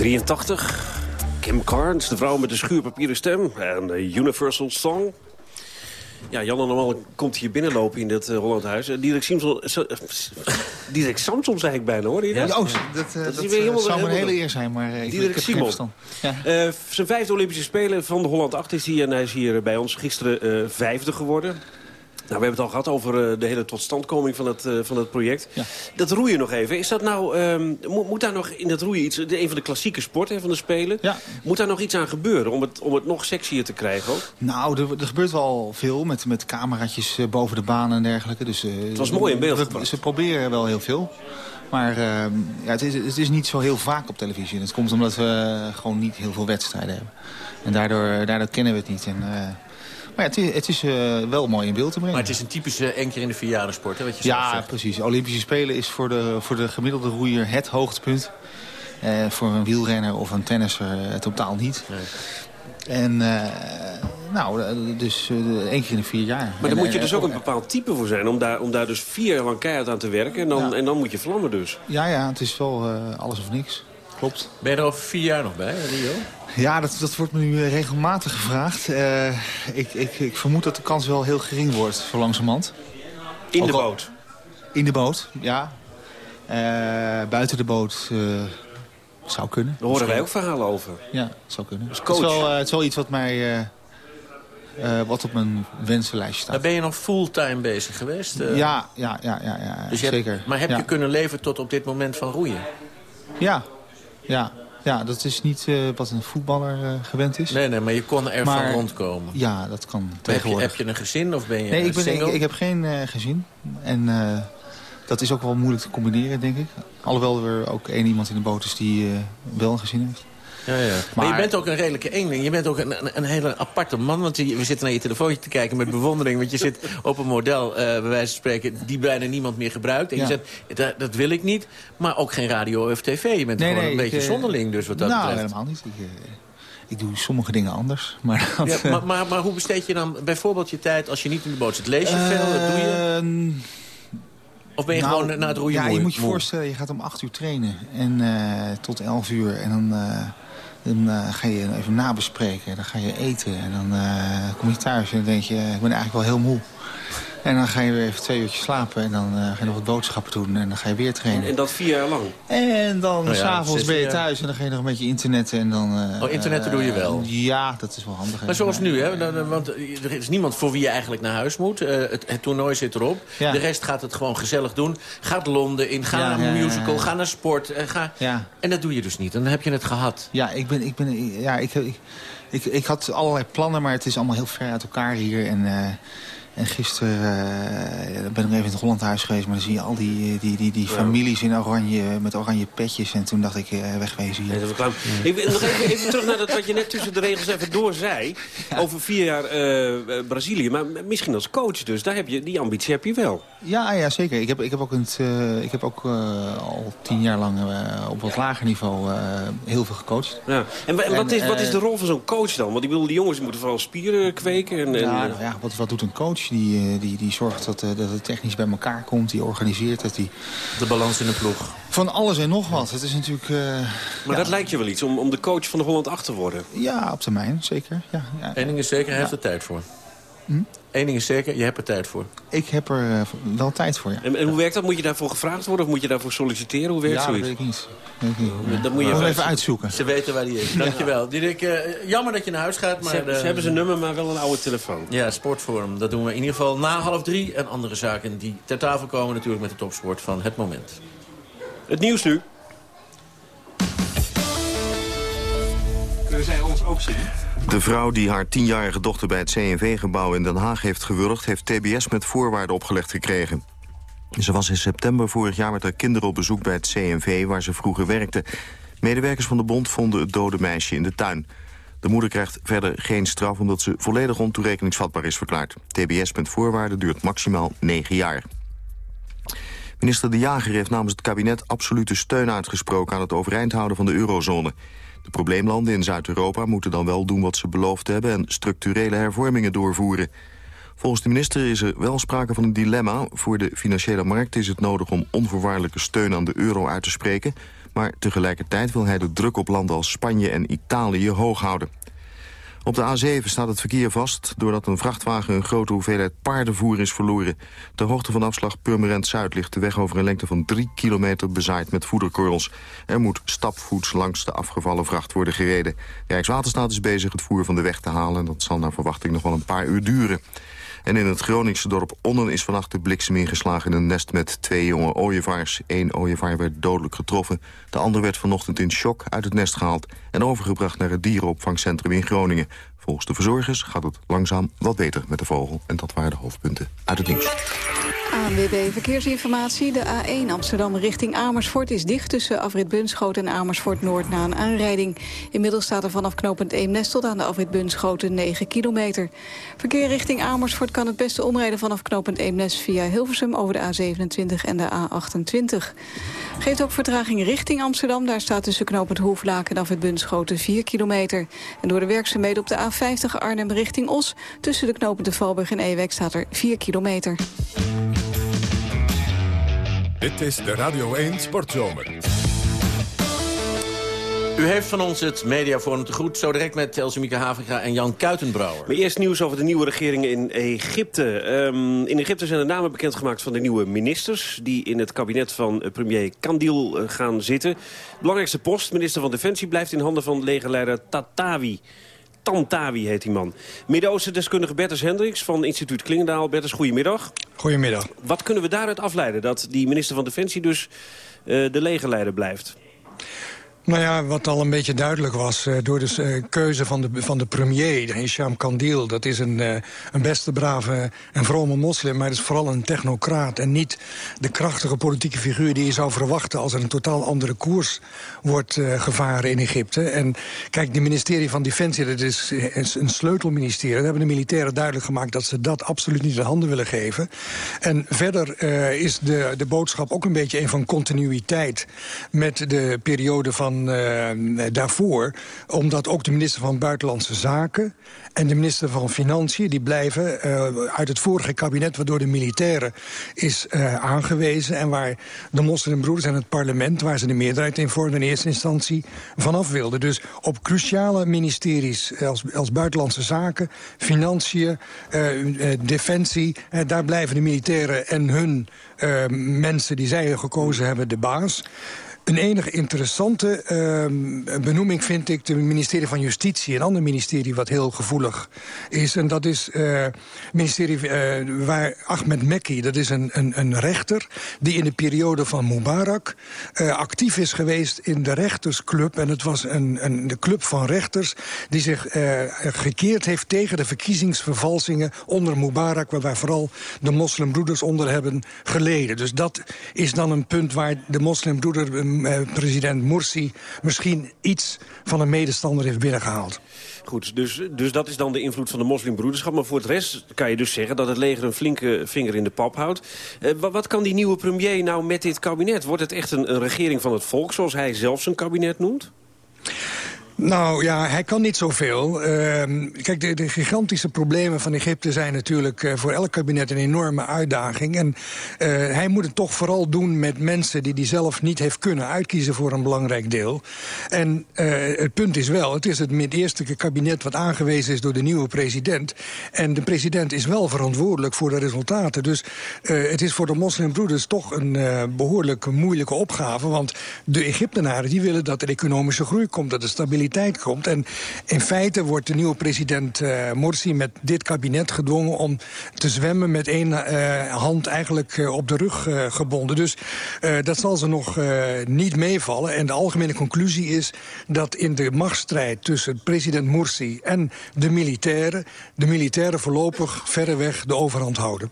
1983. Kim Carnes, de vrouw met de schuurpapieren stem. En de Universal Song. Ja, Jan normaal komt hier binnenlopen in dit uh, Hollandhuis. Uh, Dirk Samson... so- Dirk Samson zei ik bijna, hoor? Ja, oh, dat, eh, dat, eh, helemaal- zou een hele eer zijn, maar eh, ik, geen Simon. Ja. Zijn vijfde Olympische Spelen van de Holland 8 is hij. En hij is hier bij ons gisteren vijfde geworden. Nou, we hebben het al gehad over eh, de hele totstandkoming van het, eh, van het project. Dat roeien nog even. Is dat nou, ehm, moet, moet daar nog in dat roeien iets... Een van de klassieke sporten van de Spelen. Moet daar nog iets aan gebeuren om het, om het nog sexier te krijgen ook? Nou, er, er gebeurt wel veel met, met cameraatjes eh, boven de baan en dergelijke. Dus, Het was mooi in beeld gebracht. Ze proberen wel heel veel. Maar ehm, ja, het, is, het is niet zo heel vaak op televisie. En het komt omdat we gewoon niet heel veel wedstrijden hebben. En daardoor, daardoor kennen we het niet. En, maar ja, het is, het is eh, wel mooi in beeld te brengen. Maar het is een typische één keer in de vier jaar sport, hè, wat je Ja, zegt. precies. Olympische Spelen is voor de, voor de gemiddelde roeier het hoogtepunt. Eh, voor een wielrenner of een tennisser eh, totaal niet. En eh, nou, eh, dus eh, één keer in de vier jaar. Maar daar moet je eh, dus ook een bepaald type voor zijn... om daar, om daar dus vier jaar lang keihard aan te werken. En dan, en dan moet je vlammen dus. Ja, ja, het is wel eh, alles of niks. Klopt. Ben je er over vier jaar nog bij, Rio? Ja, dat, dat wordt me nu eh, regelmatig gevraagd. Eh, ik, ik, ik vermoed dat de kans wel heel gering wordt, zo langzamerhand. In de boot? In de boot, ja. Eh, buiten de boot eh, zou kunnen. Daar horen wij ook verhalen over. Ja, dat zou kunnen. Als Het is, coach. wel, eh, het is wel iets wat mij... eh, eh, wat op mijn wensenlijstje staat. Daar ben je nog fulltime bezig geweest? Ja, ja, ja, ja, ja Dus hebt- zeker. maar heb ja. je kunnen leven tot op dit moment van roeien? Ja, ja, ja, dat is niet eh, wat een voetballer eh, gewend is. Nee, nee, maar je kon er van Maar- rondkomen. Ja, dat kan Heb je, tegenwoordig. heb je een gezin of ben je Nee, ik, ben, ik, heb geen eh, gezin. En dat is ook wel moeilijk te combineren, denk ik. Alhoewel er ook één iemand in de boot is die wel een gezin heeft. Ja, ja. Maar, je bent ook een redelijke eenling. Je bent ook een, een, een hele aparte man. Want we zitten naar je telefoontje te kijken met bewondering. Want je zit op een model, eh, bij wijze van spreken, die bijna niemand meer gebruikt. En Ja. je zegt, dat, dat wil ik niet. Maar ook geen radio of tv. Je bent gewoon een beetje eh, zonderling dus wat dat nou, betreft. helemaal niet. Ik, eh, ik doe sommige dingen anders. Maar, dat, Ja, maar, maar, maar hoe besteed je dan bijvoorbeeld je tijd als je niet in de boot zit? Lees je veel? Wat doe je? Ehm, Of ben je nou, gewoon na het roeien Ja, je moet je voorstellen, je gaat om acht uur trainen. En tot elf uur. En dan, dan eh, ga je even nabespreken. Dan ga je eten. En dan eh, kom je thuis en dan denk je, ik ben eigenlijk wel heel moe. En dan ga je weer even twee uurtjes slapen. En dan eh, ga je nog wat boodschappen doen. En dan ga je weer trainen. En dat vier jaar lang? En dan Nou ja, s'avonds ben je 16 jaar. thuis en dan ga je nog een beetje internetten. En dan, eh, Oh, internetten doe je wel? ja, dat is wel handig. Maar zoals nu, hè? Want er is niemand voor wie je eigenlijk naar huis moet. Eh, het, het toernooi zit erop. Ja. De rest gaat het gewoon gezellig doen. Gaat Londen in, ga Ja, naar een musical, ja. ga naar sport. ga... Ja. En dat doe je dus niet. En dan heb je het gehad. Ja, ik, ben, ik, ben, ja ik, ik, ik, ik had allerlei plannen, maar het is allemaal heel ver uit elkaar hier. En, eh, en gisteren eh, ben ik even in het Hollandhuis geweest, maar dan zie je al die, die, die, die families in oranje, met oranje petjes. En toen dacht ik, eh, wegwezen hier. Nee, dat. Ik wil nog even, even terug naar dat wat je net tussen de regels even door zei. Over vier jaar eh, eh, Brazilië. Maar misschien als coach dus. Daar heb je, die ambitie heb je wel. Ja, ja zeker. Ik heb, ik heb ook, eh, ik heb ook eh, al tien jaar lang eh, op wat lager niveau eh, heel veel gecoacht. Ja. En, en wat, is, wat is eh, de rol van zo'n coach dan? Want ik bedoel, die jongens moeten vooral spieren kweken. En, en, Ja, nou ja, wat, wat doet een coach? Die, eh, die, die zorgt dat, eh, dat het technisch bij elkaar komt. Die organiseert het. Die... De balans in de ploeg. Van alles en nog wat. Het is natuurlijk... eh, maar ja, dat lijkt je wel iets om, om de coach van de Holland 8 te worden. Ja, op termijn, zeker. Ja, ja. Eén ding is zeker, hij heeft er tijd voor. Hm? Eén ding is zeker, je hebt er tijd voor. Ik heb er eh, wel tijd voor, ja. En, en hoe werkt dat? Moet je daarvoor gevraagd worden of moet je daarvoor solliciteren? Hoe werkt ja, dat zoiets? weet ik niet. Weet ik niet. Dat moet je even even uitzoeken. Ze weten waar die is. Dankjewel. Dirk, eh, jammer dat je naar huis gaat. Maar Ze, de- ze hebben zijn nummer, maar wel een oude telefoon. Ja, Sportforum. Dat doen we in ieder geval na half drie. En andere zaken die ter tafel komen natuurlijk met de topsport van het moment. Het nieuws nu. Kunnen zij ons ook zien? De vrouw die haar tienjarige dochter bij het CNV-gebouw in Den Haag heeft gewurgd... heeft TBS met voorwaarden opgelegd gekregen. Ze was in september vorig jaar met haar kinderen op bezoek bij het CNV... waar ze vroeger werkte. Medewerkers van de bond vonden het dode meisje in de tuin. De moeder krijgt verder geen straf omdat ze volledig ontoerekeningsvatbaar is verklaard. TBS met voorwaarden duurt maximaal 9 jaar. Minister De Jager heeft namens het kabinet absolute steun uitgesproken... aan het overeind houden van de eurozone. De probleemlanden in Zuid-Europa moeten dan wel doen wat ze beloofd hebben... en structurele hervormingen doorvoeren. Volgens de minister is er wel sprake van een dilemma. Voor de financiële markt is het nodig om onvoorwaardelijke steun aan de euro uit te spreken... maar tegelijkertijd wil hij de druk op landen als Spanje en Italië hoog houden. Op de A7 staat het verkeer vast doordat een vrachtwagen een grote hoeveelheid paardenvoer is verloren. Ter hoogte van afslag Purmerend Zuid ligt de weg over een lengte van 3 kilometer bezaaid met voederkorrels. Er moet stapvoets langs de afgevallen vracht worden gereden. Rijkswaterstaat is bezig het voer van de weg te halen en dat zal naar verwachting nog wel een paar uur duren. En in het Groningse dorp Onnen is vannacht de bliksem ingeslagen in een nest met twee jonge ooievaars. Eén ooievaar werd dodelijk getroffen. De ander werd vanochtend in shock uit het nest gehaald... en overgebracht naar het dierenopvangcentrum in Groningen. Volgens de verzorgers gaat het langzaam wat beter met de vogel. En dat waren de hoofdpunten uit het nieuws. ANWB Verkeersinformatie. De A1 Amsterdam richting Amersfoort is dicht tussen afrit Bunschoot en Amersfoort Noord na een aanrijding. Inmiddels staat er vanaf knooppunt Eemnes tot aan de afrit Bunschoten 9 kilometer. Verkeer richting Amersfoort kan het beste omrijden vanaf knooppunt Eemnes via Hilversum over de A27 en de A28. Geeft ook vertraging richting Amsterdam. Daar staat tussen knooppunt Hoeflaken en afrit Bunschoten 4 kilometer. En door de werkzaamheden op de A50 Arnhem richting Os tussen de knooppunt de Valburg en Ewek staat er 4 kilometer. Dit is de Radio 1 Sportzomer. U heeft van ons het mediaforum te goed. Zo direct met Elsemieke Haviga en Jan Kuitenbrouwer. Maar eerst nieuws over de nieuwe regering in Egypte. Ehm, in Egypte zijn de namen bekendgemaakt van de nieuwe ministers... die in het kabinet van eh, premier Kandil eh, gaan zitten. Belangrijkste post, minister van Defensie... blijft in handen van legerleider Tatawi. Tantawi heet die man. Midden-Oosten deskundige Bertus Hendricks van instituut Klingendaal. Bertus, goedemiddag. Goedemiddag. Wat kunnen we daaruit afleiden? Dat die minister van Defensie dus eh, de legerleider blijft? Nou ja, wat al een beetje duidelijk was... eh, door de eh, keuze van de, van de premier, de Hisham Kandil... dat is een, eh, een beste, brave en vrome moslim... maar is vooral een technocraat... en niet de krachtige politieke figuur die je zou verwachten... als er een totaal andere koers wordt gevaren in Egypte. En kijk, het ministerie van Defensie, dat is, een sleutelministerie. Daar hebben de militairen duidelijk gemaakt... dat ze dat absoluut niet in handen willen geven. En verder is de, de boodschap ook een beetje een van continuïteit... met de periode van eh, daarvoor. Omdat ook de minister van Buitenlandse Zaken en de minister van Financiën... die blijven eh, uit het vorige kabinet... waardoor de militairen is eh, aangewezen... en waar de moslimbroeders en het parlement... waar ze de meerderheid in vormden in eerste instantie vanaf wilden. Dus op cruciale ministeries als, als Buitenlandse Zaken... Financiën, Defensie... daar blijven de militairen en hun mensen die zij gekozen hebben de baas... Een enige interessante uh, benoeming vind ik het ministerie van Justitie. Een ander ministerie wat heel gevoelig is. En dat is het ministerie uh, waar Ahmed Mekki, dat is een, een, een, rechter... die in de periode van Mubarak uh, actief is geweest in de rechtersclub. En het was een, een, de club van rechters die zich gekeerd heeft... tegen de verkiezingsvervalsingen onder Mubarak... waarbij vooral de moslimbroeders onder hebben geleden. Dus dat is dan een punt waar de moslimbroeder president Morsi misschien iets van een medestander heeft binnengehaald. Goed, dus, dus dat is dan de invloed van de moslimbroederschap. Maar voor het rest kan je dus zeggen dat het leger een flinke vinger in de pap houdt. Wat, wat, kan die nieuwe premier nou met dit kabinet? Wordt het echt een, een regering van het volk, zoals hij zelf zijn kabinet noemt? Nou ja, hij kan niet zoveel. Uh, kijk, de, gigantische problemen van Egypte zijn natuurlijk uh, voor elk kabinet een enorme uitdaging. En uh, hij moet het toch vooral doen met mensen die hij zelf niet heeft kunnen uitkiezen voor een belangrijk deel. En het punt is wel, het is het eerste kabinet wat aangewezen is door de nieuwe president. En de president is wel verantwoordelijk voor de resultaten. Dus het is voor de moslimbroeders toch een behoorlijk moeilijke opgave. Want de Egyptenaren die willen dat er economische groei komt, dat er stabiliteit komt. En in feite wordt de nieuwe president uh, Morsi met dit kabinet gedwongen... om te zwemmen met één uh, hand eigenlijk uh, op de rug gebonden. Dus dat zal ze nog niet meevallen. En de algemene conclusie is dat in de machtsstrijd tussen president Morsi en de militairen... de militairen voorlopig verreweg de overhand houden.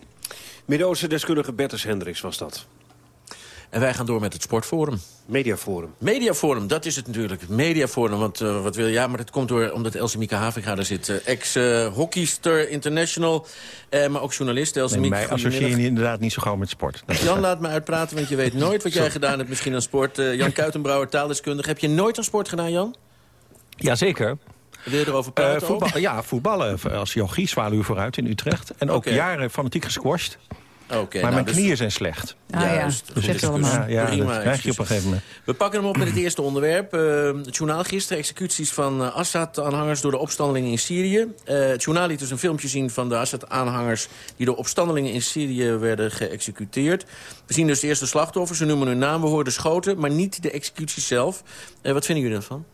Midden-Oosten deskundige Bertus Hendricks was dat. En wij gaan door met het Sportforum. Mediaforum. Mediaforum, dat is het natuurlijk. Mediaforum, want eh, wat wil je? Ja, maar dat komt door omdat Elsie Mieke Havinga daar zit. eh, Ex-hockeyster international, eh, maar ook journalist. Elsie Nee, mij associeer je inderdaad niet zo gauw met sport. Dat Jan, laat me uitpraten, want je weet nooit wat jij gedaan hebt. Misschien aan sport. Eh, Jan Kuitenbrouwer, taaldeskundige. Heb je nooit aan sport gedaan, Jan? Jazeker. Wil je erover praten? voetbal, ja, voetballen als jochie, Zwaluw vooruit in Utrecht. En ook jaren fanatiek gesquashed. Oké, maar nou, mijn dus- knieën zijn slecht. Ah, ja. Juist. Dus is- allemaal. ja, ja, Prima, dat krijg je op een gegeven moment. We pakken hem op met het eerste onderwerp. Eh, het journaal gisteren, executies van eh, Assad-aanhangers door de opstandelingen in Syrië. Eh, het journaal liet dus een filmpje zien van de Assad-aanhangers... die door opstandelingen in Syrië werden geëxecuteerd. We zien dus de eerste slachtoffers, ze noemen hun naam, we horen de schoten... maar niet de executies zelf. Eh, wat vinden jullie ervan?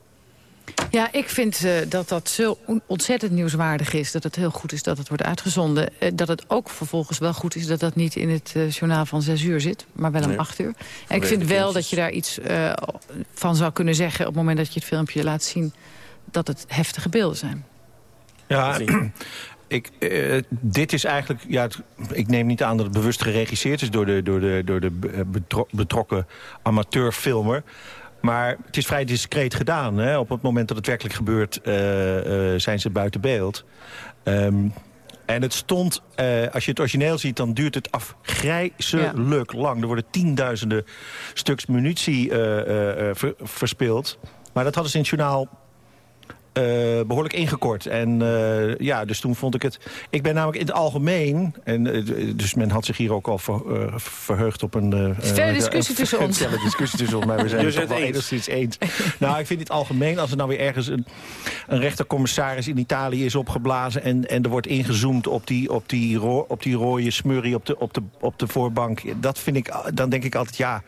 Ja, ik vind eh, dat dat zo on- ontzettend nieuwswaardig is. Dat het heel goed is dat het wordt uitgezonden. Eh, dat het ook vervolgens wel goed is dat dat niet in het eh, journaal van zes uur zit. Maar wel om Nee. acht uur. En ik vind wel dat je daar iets eh, van zou kunnen zeggen... op het moment dat je het filmpje laat zien... dat het heftige beelden zijn. Ja, ik, eh, dit is eigenlijk... Ja, het- ik neem niet aan dat het bewust geregisseerd is... door de, door de, door de be- betro- betrokken amateurfilmer. Maar het is vrij discreet gedaan. Hè? Op het moment dat het werkelijk gebeurt... eh, eh, zijn ze buiten beeld. Ehm, en het stond, eh, als je het origineel ziet, dan duurt het afgrijzelijk lang. Er worden tienduizenden stuks munitie eh, eh, eh, ver- verspild. Maar dat hadden ze in het journaal eh, behoorlijk ingekort. En eh, ja, dus toen vond ik het... Ik ben namelijk in het algemeen... En, eh, dus men had zich hier ook al ver- eh, verheugd op een... eh, Felle discussie tussen ons. felle discussie tussen ons, maar we zijn Je het wel enigszins eens. nou, ik vind het algemeen, als er nou weer ergens een, een rechtercommissaris in Italië is opgeblazen... en, en er wordt ingezoomd op die, op die, ro- op die rode smurrie op de, op, de, op de voorbank... Dat vind ik, dan denk ik altijd, ja,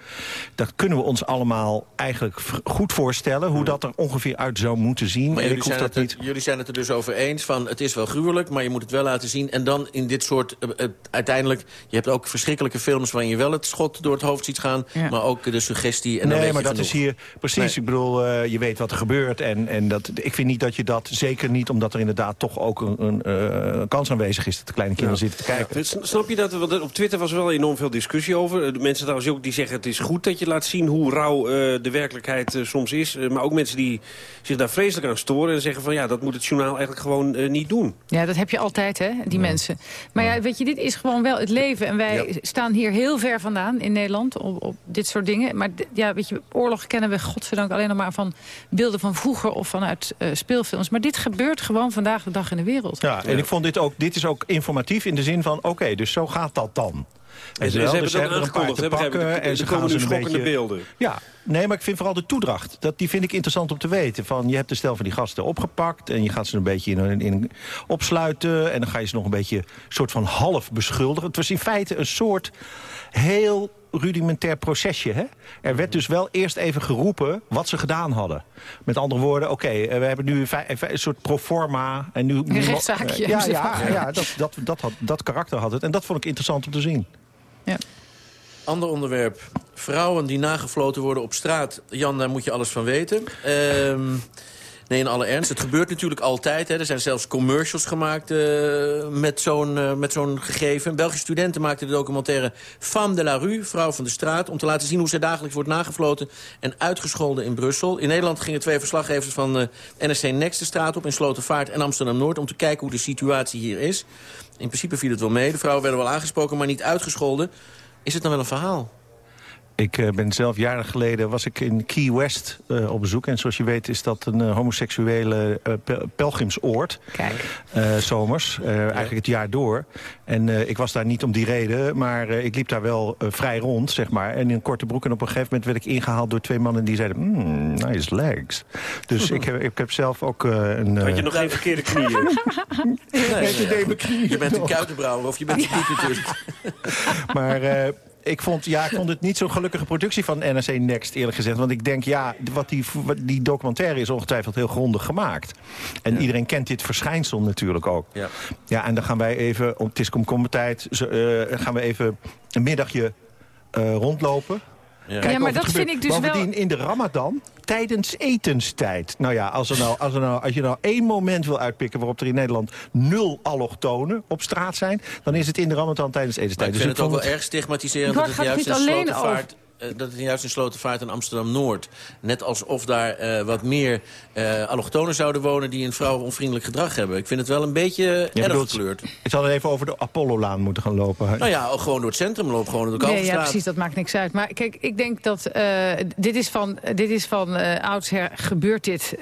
dat kunnen we ons allemaal eigenlijk goed voorstellen... hoe dat er ongeveer uit zou moeten zien. Jullie ik hoef zijn, dat het, niet... er- jullie zijn het er dus over eens van... het is wel gruwelijk, maar je moet het wel laten zien. En dan in dit soort... eh, eh, uiteindelijk, je hebt ook verschrikkelijke films... waarin je wel het schot door het hoofd ziet gaan... Ja. maar ook de suggestie. En dan nee, maar dat is hier precies. Nee. Ik bedoel, eh, je weet wat er gebeurt. En, en dat, ik vind niet dat je dat, zeker niet omdat er inderdaad toch ook een, een, kans aanwezig is... dat de kleine kinderen zitten te kijken. Ja, Snap je dat? Want er- op Twitter was er wel enorm veel discussie over. De mensen trouwens ook die zeggen het is goed dat je laat zien hoe rauw de werkelijkheid soms is. Maar ook mensen die zich daar vreselijk aan storen en zeggen van ja, dat moet het journaal eigenlijk gewoon eh, niet doen. Ja, dat heb je altijd, hè, die mensen. Maar ja, weet je, dit is gewoon wel het leven. En wij staan hier heel ver vandaan in Nederland op, op dit soort dingen. Maar ja, weet je, oorlog kennen we godzijdank alleen nog maar van beelden van vroeger of vanuit eh, speelfilms. Maar dit gebeurt gewoon vandaag de dag in de wereld. Ja, en ik vond dit ook, dit is ook informatief in de zin van, oké, dus zo gaat dat dan. Weet ze wel? hebben Dus het ook een aangekondigd, te ik. pakken Er- en ze er gaan komen ze nu een schokkende beetje... beelden. Ja, nee, maar ik vind vooral de toedracht. Dat, die vind ik interessant om te weten. Van, je hebt de stel van die gasten opgepakt... en je gaat ze een beetje in, in, in opsluiten... en dan ga je ze nog een beetje soort van half beschuldigen. Het was in feite een soort heel rudimentair procesje. Hè? Er werd dus wel eerst even geroepen wat ze gedaan hadden. Met andere woorden, oké, eh, we hebben nu een, een soort proforma... En nu, nu rechtszaakje Ja, hebben ze ja, van. ja dat, dat, dat, had, dat karakter had het. En dat vond ik interessant om te zien. Ander onderwerp. Vrouwen die nagefloten worden op straat. Jan, daar moet je alles van weten. Ehm, nee, in alle ernst. Het gebeurt natuurlijk altijd. Hè. Er zijn zelfs commercials gemaakt eh, met zo'n eh, met zo'n gegeven. Belgische studenten maakten de documentaire Femme de la Rue, vrouw van de straat... om te laten zien hoe zij dagelijks wordt nagefloten en uitgescholden in Brussel. In Nederland gingen twee verslaggevers van eh NRC Next de straat op... in Slotervaart en Amsterdam-Noord om te kijken hoe de situatie hier is. In principe viel het wel mee. De vrouwen werden wel aangesproken, maar niet uitgescholden. Is het dan wel een verhaal? Ik eh, ben zelf jaren geleden was ik in Key West eh, op bezoek. En zoals je weet is dat een eh, homoseksuele pel- pelgrimsoord. Kijk. Eh, zomers, eh, eigenlijk het jaar door. En eh, ik was daar niet om die reden, maar eh, ik liep daar wel vrij rond, zeg maar. En in een korte broek. En op een gegeven moment werd ik ingehaald door twee mannen die zeiden... "Hmm, nice legs. Dus ik heb, ik heb zelf ook eh, een... Had je nog geen verkeerde knieën? Nee, Je bent een kuitenbrouwer of je bent een natuurlijk. Maar eh, ik, vond, ja, ik vond het niet zo'n gelukkige productie van NRC Next, eerlijk gezegd. Want ik denk, ja, wat die, wat die documentaire is ongetwijfeld heel grondig gemaakt. En iedereen kent dit verschijnsel natuurlijk ook. Ja. Ja, en dan gaan wij even, het is komkommertijd, eh, gaan we even een middagje eh, rondlopen. Ja, maar dat gebeurt. vind ik dus wel- Bovendien in de ramadan, tijdens etenstijd. Nou ja, als, er nou, als, er nou, als je nou één moment wil uitpikken... waarop er in Nederland nul allochtonen op straat zijn... dan is het in de ramadan tijdens Maar etenstijd. ik vind Dus het ook wel erg stigmatiserend Maar dat het juist Slotervaart... eh, dat het juist in Slotervaart en Amsterdam-Noord... net alsof daar eh, wat meer eh, allochtonen zouden wonen... die een vrouwenonvriendelijk gedrag hebben. Ik vind het wel een beetje Je erg gekleurd. Ik zal er even over de Apollo-laan moeten gaan lopen. Nou ja, gewoon door het centrum lopen, gewoon door de Nee, ja, Kalverstraat. precies, dat maakt niks uit. Maar kijk, ik denk dat eh, dit is van, dit is van eh, oudsher gebeurt dit...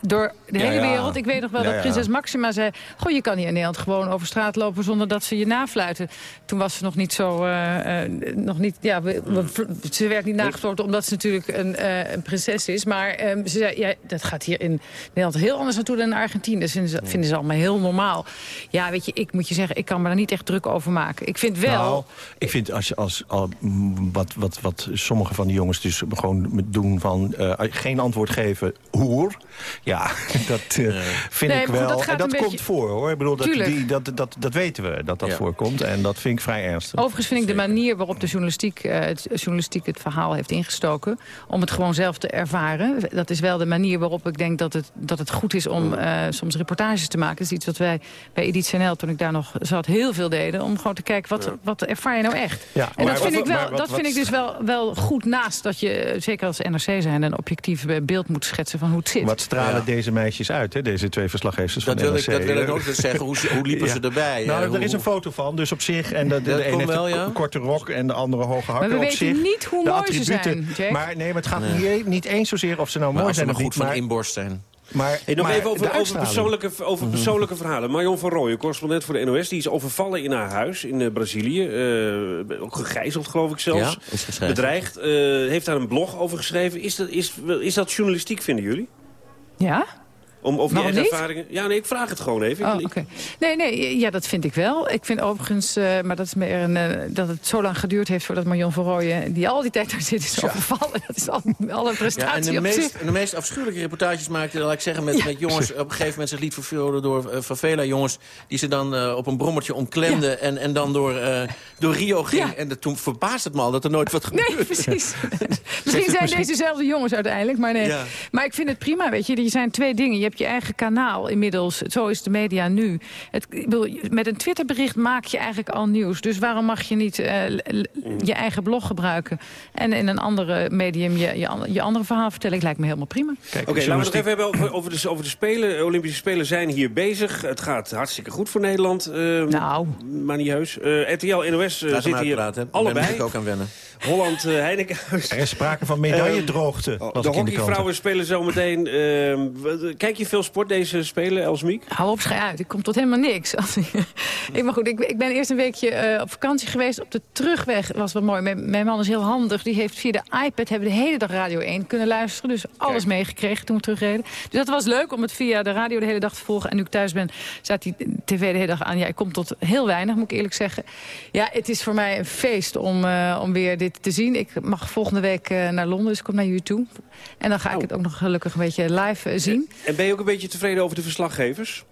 door de Ja, hele wereld. Ik weet nog wel dat prinses Maxima zei... goh, je kan hier in Nederland gewoon over straat lopen... zonder dat ze je nafluiten. Toen was ze nog niet zo... eh, eh, nog niet, ja, we- we- ze werd niet nagefloten omdat ze natuurlijk een, eh, een prinses is. Maar eh, ze zei, ja, dat gaat hier in Nederland heel anders naartoe dan in Argentinië. Dat vinden ze, vinden ze allemaal heel normaal. Ja, weet je, ik moet je zeggen, ik kan me daar niet echt druk over maken. Ik vind wel... Nou, ik vind als je als, al, mm, wat, wat, wat sommige van die jongens dus gewoon doen van geen antwoord geven, hoer. Ja, dat eh, vind Nee, ik wel. dat en komt voor hoor. Ik bedoel, dat, die, dat, dat, dat weten we dat dat Ja. voorkomt. En dat vind ik vrij ernstig. Overigens vind ik de manier waarop de journalistiek, eh, het, journalistiek het verhaal heeft ingestoken... om het gewoon zelf te ervaren. Dat is wel de manier waarop ik denk dat het, dat het goed is om eh, soms reportages te maken. Dat is iets wat wij bij Editie NL, toen ik daar nog zat, heel veel deden. Om gewoon te kijken, wat, wat ervaar je nou echt? Ja, en dat vind, wat- ik, wel, wat- dat vind wat- ik dus wel, wel goed naast dat je, zeker als NRC zijn... een objectief beeld moet schetsen van hoe het zit. Stralen Ja. deze meisjes uit, hè, deze twee verslaggevers Dat van wil ik- NRC. dat wil ik ook dus zeggen. Hoe- hoe liepen ze erbij? Nou, er is een foto van, dus op zich. En de, de, Dat de een heeft wel, een korte rok en de andere hoge hakken. we op weten zich, niet hoe mooi ze zijn, Jack. Maar nee, maar het gaat Nee. niet, niet eens zozeer of ze nou Maar mooi zijn maar of goed niet. van Maar, inborst zijn. maar, Hey, nog maar even over, over, persoonlijke, over persoonlijke verhalen. Marion van Rooyen, correspondent voor de NOS... die is overvallen in haar huis in eh, Brazilië. Eh, ook gegijzeld, geloof ik zelfs. Ja, is geschreven. Bedreigd. Eh, heeft daar een blog over geschreven. Is dat, is, is dat journalistiek, vinden jullie? Ja? Om over Waarom ervaringen... Ja, nee, ik vraag het gewoon even. Oh, Ik- oké. Nee, nee, ja, dat vind ik wel. Ik vind overigens, eh, maar dat is meer een, eh, dat het zo lang geduurd heeft voordat Marion van Rooyen, die al die tijd daar zit, is overvallen. Dat is al, al een Ja, prestatie en de op meest, zich. de meest afschuwelijke reportages maakte, laat ik zeggen, met, Ja. met jongens op een gegeven moment zich liet vervullen door uh, favela-jongens, die ze dan eh, op een brommertje omklemden en, en dan door, eh, door Rio ging. Ja. En dat, toen verbaasde het me al dat er nooit wat gebeurde. Nee, precies. Misschien zijn dezezelfde jongens uiteindelijk, maar nee. Ja. Maar ik vind het prima, weet je. Er zijn twee dingen. Je hebt je eigen kanaal inmiddels. Zo is de media nu. Het, ik bedoel, met een Twitterbericht maak je eigenlijk al nieuws. Dus waarom mag je niet eh, l- je eigen blog gebruiken... en in een andere medium je, je, an- je andere verhaal vertellen? Ik lijkt me helemaal prima. Kijk, Oké, laten we het even hebben over, over, de, over de Spelen. De Olympische Spelen zijn hier bezig. Het gaat hartstikke goed voor Nederland. eh, Nou. Maar niet heus. Eh, RTL, NOS eh, zitten hier. Daar allebei. moet ik ook aan wennen. Holland, eh Heinekenhuis. Er is sprake van medailledroogte. De hockeyvrouwen spelen zometeen. ehm, kijk je veel sport deze Spelen, Elsmiek? Hou op, schij uit. Ik kom tot helemaal niks. Ik- maar goed, ik, ik ben eerst een weekje eh, op vakantie geweest. Op de terugweg was wel mooi. Mijn, mijn man is heel handig. Die heeft via de iPad hebben we de hele dag Radio 1 kunnen luisteren. Dus alles meegekregen toen we terugreden. Dus dat was leuk om het via de radio de hele dag te volgen. En nu ik thuis ben, staat die tv de hele dag aan. Ja, ik kom tot heel weinig, moet ik eerlijk zeggen. Ja, het is voor mij een feest om, eh, om weer dit te zien. Ik mag volgende week eh, naar Londen, dus ik kom naar jullie toe. En dan ga ik het ook nog gelukkig een beetje live zien. En ben je ook een beetje tevreden over de verslaggevers?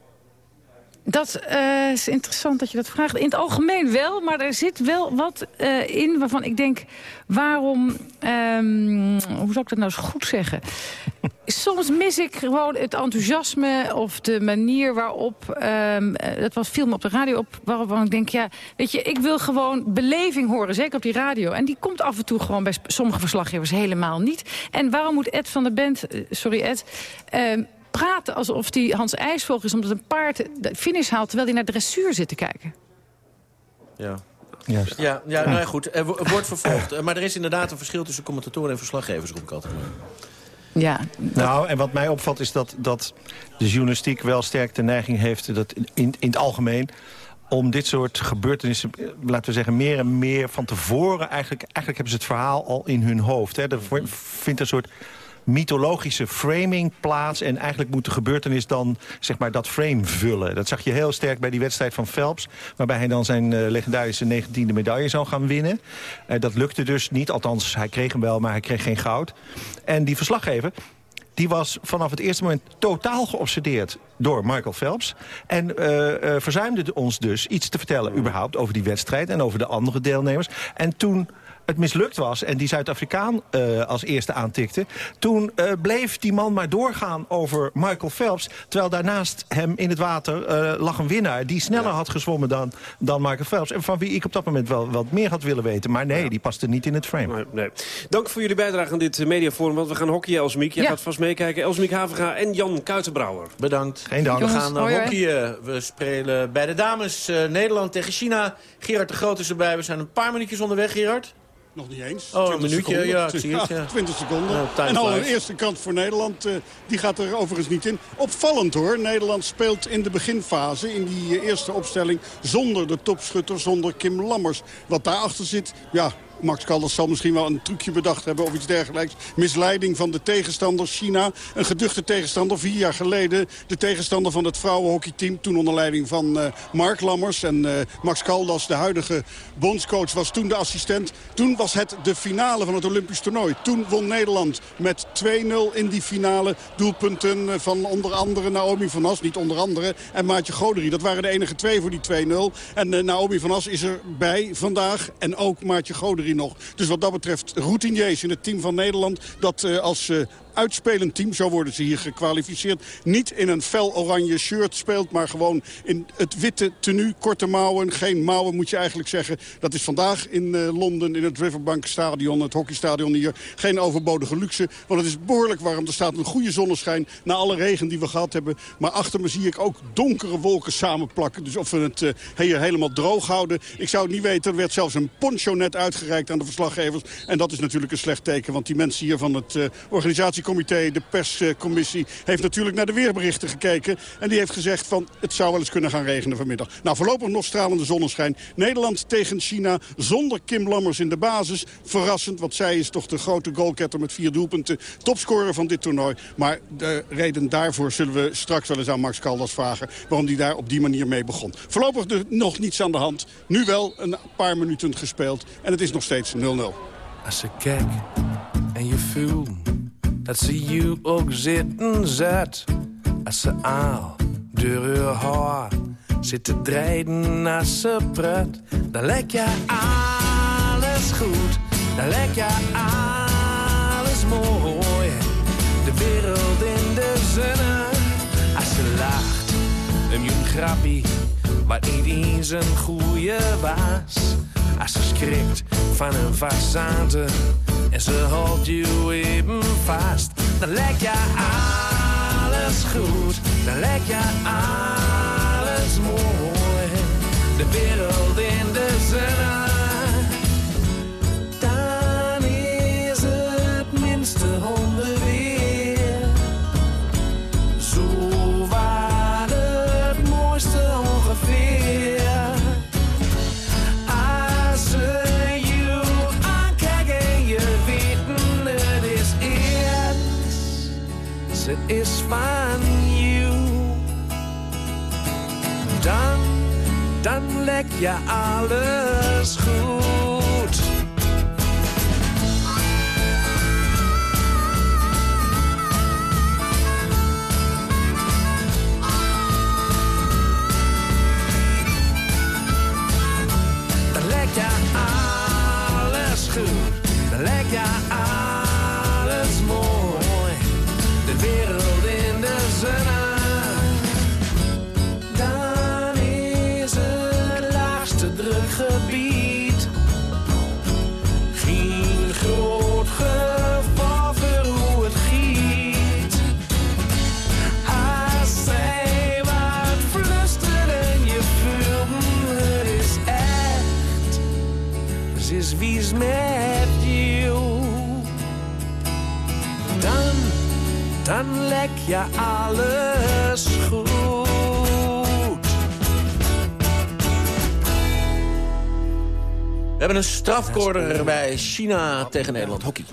Dat eh, is interessant dat je dat vraagt. In het algemeen wel, maar er zit wel wat eh, in waarvan ik denk... waarom, ehm, hoe zou ik dat nou eens goed zeggen? Soms mis ik gewoon het enthousiasme of de manier waarop... ehm, eh, dat was film op de radio op, waarvan ik denk... ja, weet je, ik wil gewoon beleving horen, zeker op die radio. En die komt af en toe gewoon bij sommige verslaggevers helemaal niet. En waarom moet Ed van der Bent, sorry Ed... ehm, praten alsof die Hans IJsvogel is... omdat een paard de finish haalt terwijl hij naar dressuur zit te kijken. Ja. Juist. Ja, ja, nou ja, goed. Er wo- wordt vervolgd. Eh, Maar er is inderdaad een verschil tussen commentatoren en verslaggevers, roep ik altijd maar. Ja, Nou, en wat mij opvalt is dat, dat de journalistiek wel sterk de neiging heeft... Dat in, in het algemeen om dit soort gebeurtenissen, eh, laten we zeggen, meer en meer van tevoren... eigenlijk, eigenlijk hebben ze het verhaal al in hun hoofd. Hè. Er vindt een soort mythologische framing plaats... en eigenlijk moet de gebeurtenis dan zeg maar, dat frame vullen. Dat zag je heel sterk bij die wedstrijd van Phelps... waarbij hij dan zijn eh, legendarische 19e medaille zou gaan winnen. Eh, dat lukte dus niet, althans hij kreeg hem wel, maar hij kreeg geen goud. En die verslaggever, die was vanaf het eerste moment totaal geobsedeerd door Michael Phelps. En eh, verzuimde ons dus iets te vertellen überhaupt over die wedstrijd... en over de andere deelnemers. En toen het mislukt was... en die Zuid-Afrikaan eh, als eerste aantikte... toen eh, bleef die man maar doorgaan over Michael Phelps... terwijl daarnaast hem in het water eh, lag een winnaar... die sneller had gezwommen dan, dan Michael Phelps... en van wie ik op dat moment wel wat meer had willen weten. Maar nee, die paste niet in het frame. Nee, nee. Dank voor jullie bijdrage aan dit mediaforum, want we gaan hockeyen, Elsmiek. Jij Ja. gaat vast meekijken. Elsmiek Havenga en Jan Kuitenbrouwer. Bedankt. Geen dank. We gaan hoi, hockeyen. We spelen bij de dames eh, Nederland tegen China. Gerard de Groot is erbij. We zijn een paar minuutjes onderweg, Gerard. Nog niet eens. Oh, een 20 minuutje, seconden. ja, ik zie het, ja. 20 seconden. Nou, en al een eerste kant voor Nederland. eh, die gaat er overigens niet in. Opvallend hoor. Nederland speelt in de beginfase in die eh, eerste opstelling... zonder de topschutter, zonder Kim Lammers. Wat daarachter zit, ja... Max Kalders zal misschien wel een trucje bedacht hebben of iets dergelijks. Misleiding van de tegenstander China. Een geduchte tegenstander. Vier jaar geleden de tegenstander van het vrouwenhockeyteam. Toen onder leiding van eh, Mark Lammers. En eh, Max Caldas, de huidige bondscoach, was toen de assistent. Toen was het de finale van het Olympisch toernooi. Toen won Nederland met 2-0 in die finale. Doelpunten eh, van onder andere Naomi van As. Niet onder andere. En Maatje Goderie. Dat waren de enige twee voor die 2-0. En Naomi van As is erbij vandaag. En ook Maatje Goderie nog. Dus wat dat betreft routiniers in het team van Nederland. Dat eh, als eh, uitspelend team, zo worden ze hier gekwalificeerd... niet in een fel oranje shirt speelt, maar gewoon in het witte tenue. Korte mouwen, geen mouwen moet je eigenlijk zeggen. Dat is vandaag in eh, Londen, in het Riverbank Stadion, het hockeystadion hier. Geen overbodige luxe, want het is behoorlijk warm. Er staat een goede zonneschijn na alle regen die we gehad hebben. Maar achter me zie ik ook donkere wolken samenplakken. Dus of we het eh, hier helemaal droog houden, ik zou het niet weten. Er werd zelfs een poncho net uitgereikt aan de verslaggevers. En dat is natuurlijk een slecht teken, want die mensen hier van het eh, organisatiecomité, de perscommissie, heeft natuurlijk naar de weerberichten gekeken. En die heeft gezegd van het zou wel eens kunnen gaan regenen vanmiddag. Nou, voorlopig nog stralende zonneschijn. Nederland tegen China zonder Kim Lammers in de basis. Verrassend, want zij is toch de grote goalketter met vier doelpunten. Topscorer van dit toernooi. Maar de reden daarvoor zullen we straks wel eens aan Max Caldas vragen... waarom hij daar op die manier mee begon. Voorlopig dus nog niets aan de hand. Nu wel een paar minuten gespeeld. En het is nog steeds 0-0. Als ze kijk en je voelt dat ze je ook zitten zet. Als ze aal door haar haar zit te draaien als ze pret. Dan lijkt je alles goed, dan lijkt je alles mooi. De wereld in de zonne, als ze lacht. Een jong grappie, wat niet eens een goeie was. Als ze schrikt van een façade en ze houdt je even vast. Dan lijkt je alles goed, dan lijkt je alles mooi. De wereld in de zonne. Lek je alles drukgebied. Geen groot geval voor hoe het giet. Als zij wat fluistert en je voelt mm, het is echt. Ze is wies met jou. Dan, dan lek je alles hebben een strafcorner bij China tegen Nederland. Hockey.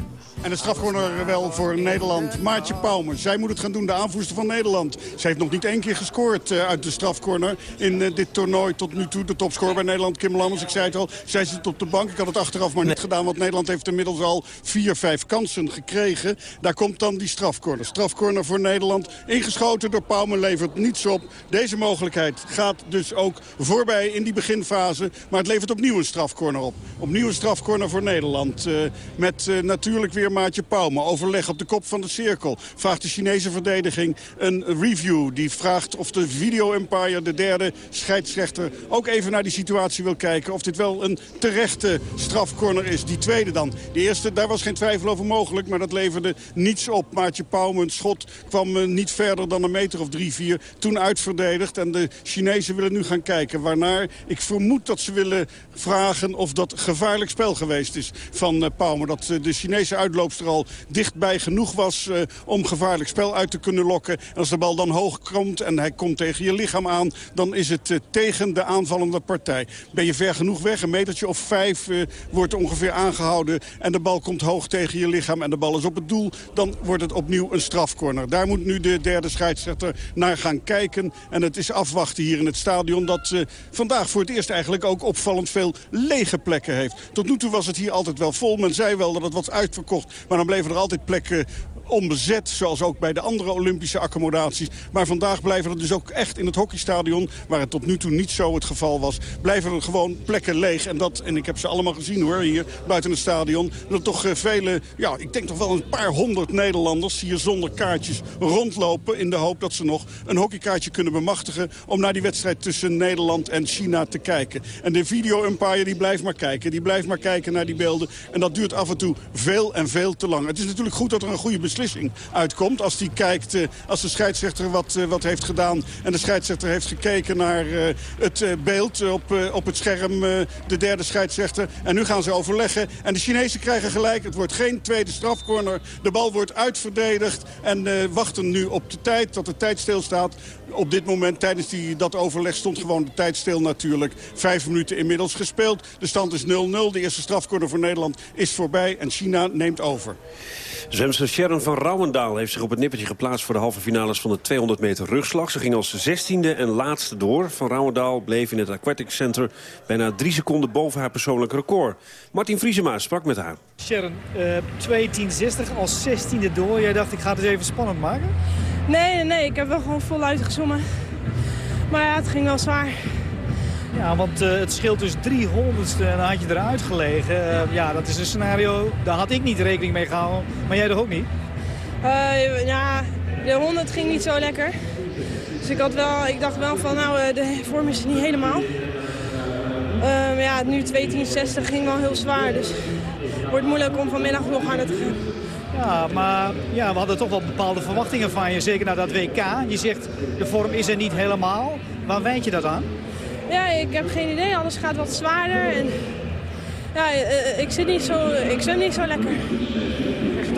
En de strafcorner wel voor Nederland. Maartje Pauwme. Zij moet het gaan doen, de aanvoerster van Nederland. Ze heeft nog niet één keer gescoord eh, uit de strafcorner in eh, dit toernooi tot nu toe. De topscorer bij Nederland, Kim Lammers. Ik zei het al, zij zit op de bank. Ik had het achteraf maar niet gedaan, want Nederland heeft inmiddels al vier, vijf kansen gekregen. Daar komt dan die strafcorner. Strafcorner voor Nederland. Ingeschoten door Pauwme levert niets op. Deze mogelijkheid gaat dus ook voorbij in die beginfase. Maar het levert opnieuw een strafcorner op. Opnieuw een strafcorner voor Nederland. Eh, met natuurlijk weer Maatje Pauwme. Overleg op de kop van de cirkel. Vraagt de Chinese verdediging een review. Die vraagt of de Video Empire, de derde scheidsrechter... ook even naar die situatie wil kijken. Of dit wel een terechte strafcorner is. Die tweede dan. De eerste, daar was geen twijfel over mogelijk. Maar dat leverde niets op. Maatje Pauwme, een schot, kwam eh, niet verder dan een meter of drie, vier. Toen uitverdedigd. En de Chinezen willen nu gaan kijken. Waarnaar ik vermoed dat ze willen vragen of dat gevaarlijk spel geweest is van uh, Pauwme. Dat uh, de Chinese uitloopster al dichtbij genoeg was uh, om gevaarlijk spel uit te kunnen lokken. En als de bal dan hoog komt en hij komt tegen je lichaam aan... dan is het uh, tegen de aanvallende partij. Ben je ver genoeg weg, een metertje of vijf uh, wordt ongeveer aangehouden... en de bal komt hoog tegen je lichaam en de bal is op het doel... dan wordt het opnieuw een strafcorner. Daar moet nu de derde scheidsrechter naar gaan kijken. En het is afwachten hier in het stadion dat vandaag voor het eerst eigenlijk ook opvallend veel lege plekken heeft. Tot nu toe was het hier altijd wel vol. Men zei wel dat het was uitverkocht, maar dan bleven er altijd plekken onbezet. Zoals ook bij de andere Olympische accommodaties. Maar vandaag blijven er dus ook echt in het hockeystadion... waar het tot nu toe niet zo het geval was... blijven er gewoon plekken leeg. En dat, en ik heb ze allemaal gezien hoor, hier buiten het stadion... dat toch uh, vele, ja, ik denk toch wel een paar honderd Nederlanders... hier zonder kaartjes rondlopen... in de hoop dat ze nog een hockeykaartje kunnen bemachtigen... om naar die wedstrijd tussen Nederland en China te kijken. En de video-umpire die blijft maar kijken. Die blijft maar kijken naar die beelden. En dat duurt af en toe veel en veel te lang. Het is natuurlijk goed dat er een goede beslissing uitkomt. Als die kijkt, uh, als de scheidsrechter wat, uh, wat heeft gedaan... en de scheidsrechter heeft gekeken naar uh, het beeld op, op het scherm... de derde scheidsrechter. En nu gaan ze overleggen. En de Chinezen krijgen gelijk. Het wordt geen tweede strafcorner. De bal wordt uitverdedigd. En wachten nu op de tijd, dat de tijd stilstaat. Op dit moment, tijdens die, dat overleg, stond gewoon de tijd stil natuurlijk. Vijf minuten inmiddels gespeeld. De stand is 0-0. De eerste strafcorner voor Nederland is voorbij. En China neemt over. Zwemster van Rouwendaal heeft zich op het nippertje geplaatst... voor de halve finales van de 200 meter rugslag. Ze ging als zestiende en laatste door. Van Rouwendaal bleef in het Aquatic Center... bijna drie seconden boven haar persoonlijk record. Martin Vriesema sprak met haar. Sharon, uh, 2.10.60 als zestiende door. Jij dacht, ik ga het eens even spannend maken? Nee, nee, nee. Ik heb wel gewoon voluit gezongen. Maar ja, het ging wel zwaar. Ja, want uh, het scheelt dus 300ste en dan had je eruit gelegen. Uh, ja, dat is een scenario, daar had ik niet rekening mee gehouden. Maar jij toch ook niet? Uh, ja, de 100 ging niet zo lekker. Dus ik, had wel, ik dacht wel van, nou, de vorm is niet helemaal. maar ja, nu 2.10.60 ging wel heel zwaar. Dus het wordt moeilijk om vanmiddag nog harder te gaan. Ja, maar ja, we hadden toch wel bepaalde verwachtingen van je. Zeker naar dat WK. Je zegt, de vorm is er niet helemaal. Waar wijd je dat aan? Ja, ik heb geen idee. Alles gaat wat zwaarder. En ja, ik zit niet zo, ik zwem niet zo lekker.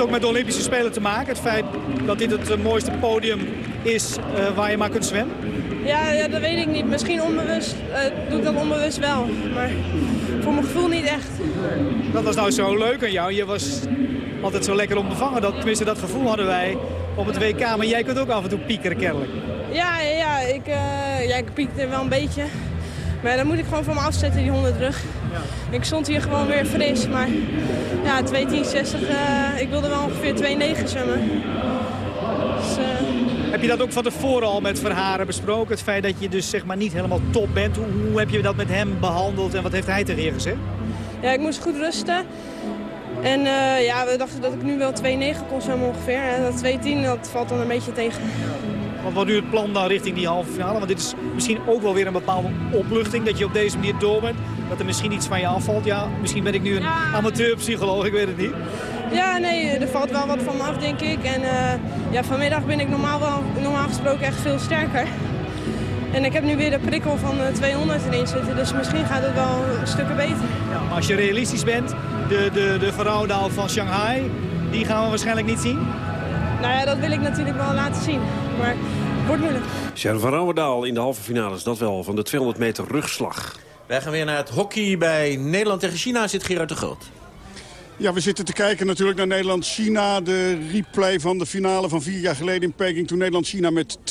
Ook met de Olympische Spelen te maken? Het feit dat dit het mooiste podium is uh, waar je maar kunt zwemmen? Ja, ja, dat weet ik niet. Misschien onbewust. Uh, doe ik dat onbewust wel. Maar voor mijn gevoel niet echt. Dat was nou zo leuk aan jou. Je was altijd zo lekker onbevangen. Dat, tenminste, dat gevoel hadden wij op het WK. Maar jij kunt ook af en toe piekeren kennelijk. Ja, ja, ik, uh, ja, ik piekte wel een beetje. Maar dan moet ik gewoon van me afzetten, die 100 terug. Ja. Ik stond hier gewoon weer fris, maar ja, 2.10.60, uh, ik wilde wel ongeveer 2.9 zwemmen. Dus, uh... Heb je dat ook van tevoren al met Verharen besproken? Het feit dat je dus zeg maar niet helemaal top bent. Hoe, hoe heb je dat met hem behandeld en wat heeft hij tegen je gezegd? Ja, ik moest goed rusten. En uh, ja, we dachten dat ik nu wel 2.9 kon zwemmen ongeveer. En dat 2.10 dat valt dan een beetje tegen. Wat wordt nu het plan dan richting die halve finale? Want dit is misschien ook wel weer een bepaalde opluchting. Dat je op deze manier door bent. Dat er misschien iets van je afvalt. Ja, misschien ben ik nu een ja. amateurpsycholoog, ik weet het niet. Ja, nee, er valt wel wat van me af, denk ik. En uh, ja, vanmiddag ben ik normaal, wel, normaal gesproken echt veel sterker. En ik heb nu weer de prikkel van 200 erin zitten. Dus misschien gaat het wel stukken beter. Ja, maar als je realistisch bent, de, de, de Verrouwdaal van Shanghai, die gaan we waarschijnlijk niet zien? Nou ja, dat wil ik natuurlijk wel laten zien. Maar het wordt moeilijk. Sharon van Rouwendaal in de halve finales, dat wel, van de 200 meter rugslag. Wij gaan weer naar het hockey bij Nederland tegen China, zit Gerard de Groot. Ja, we zitten te kijken natuurlijk naar Nederland-China. De replay van de finale van vier jaar geleden in Peking... toen Nederland-China met 2-0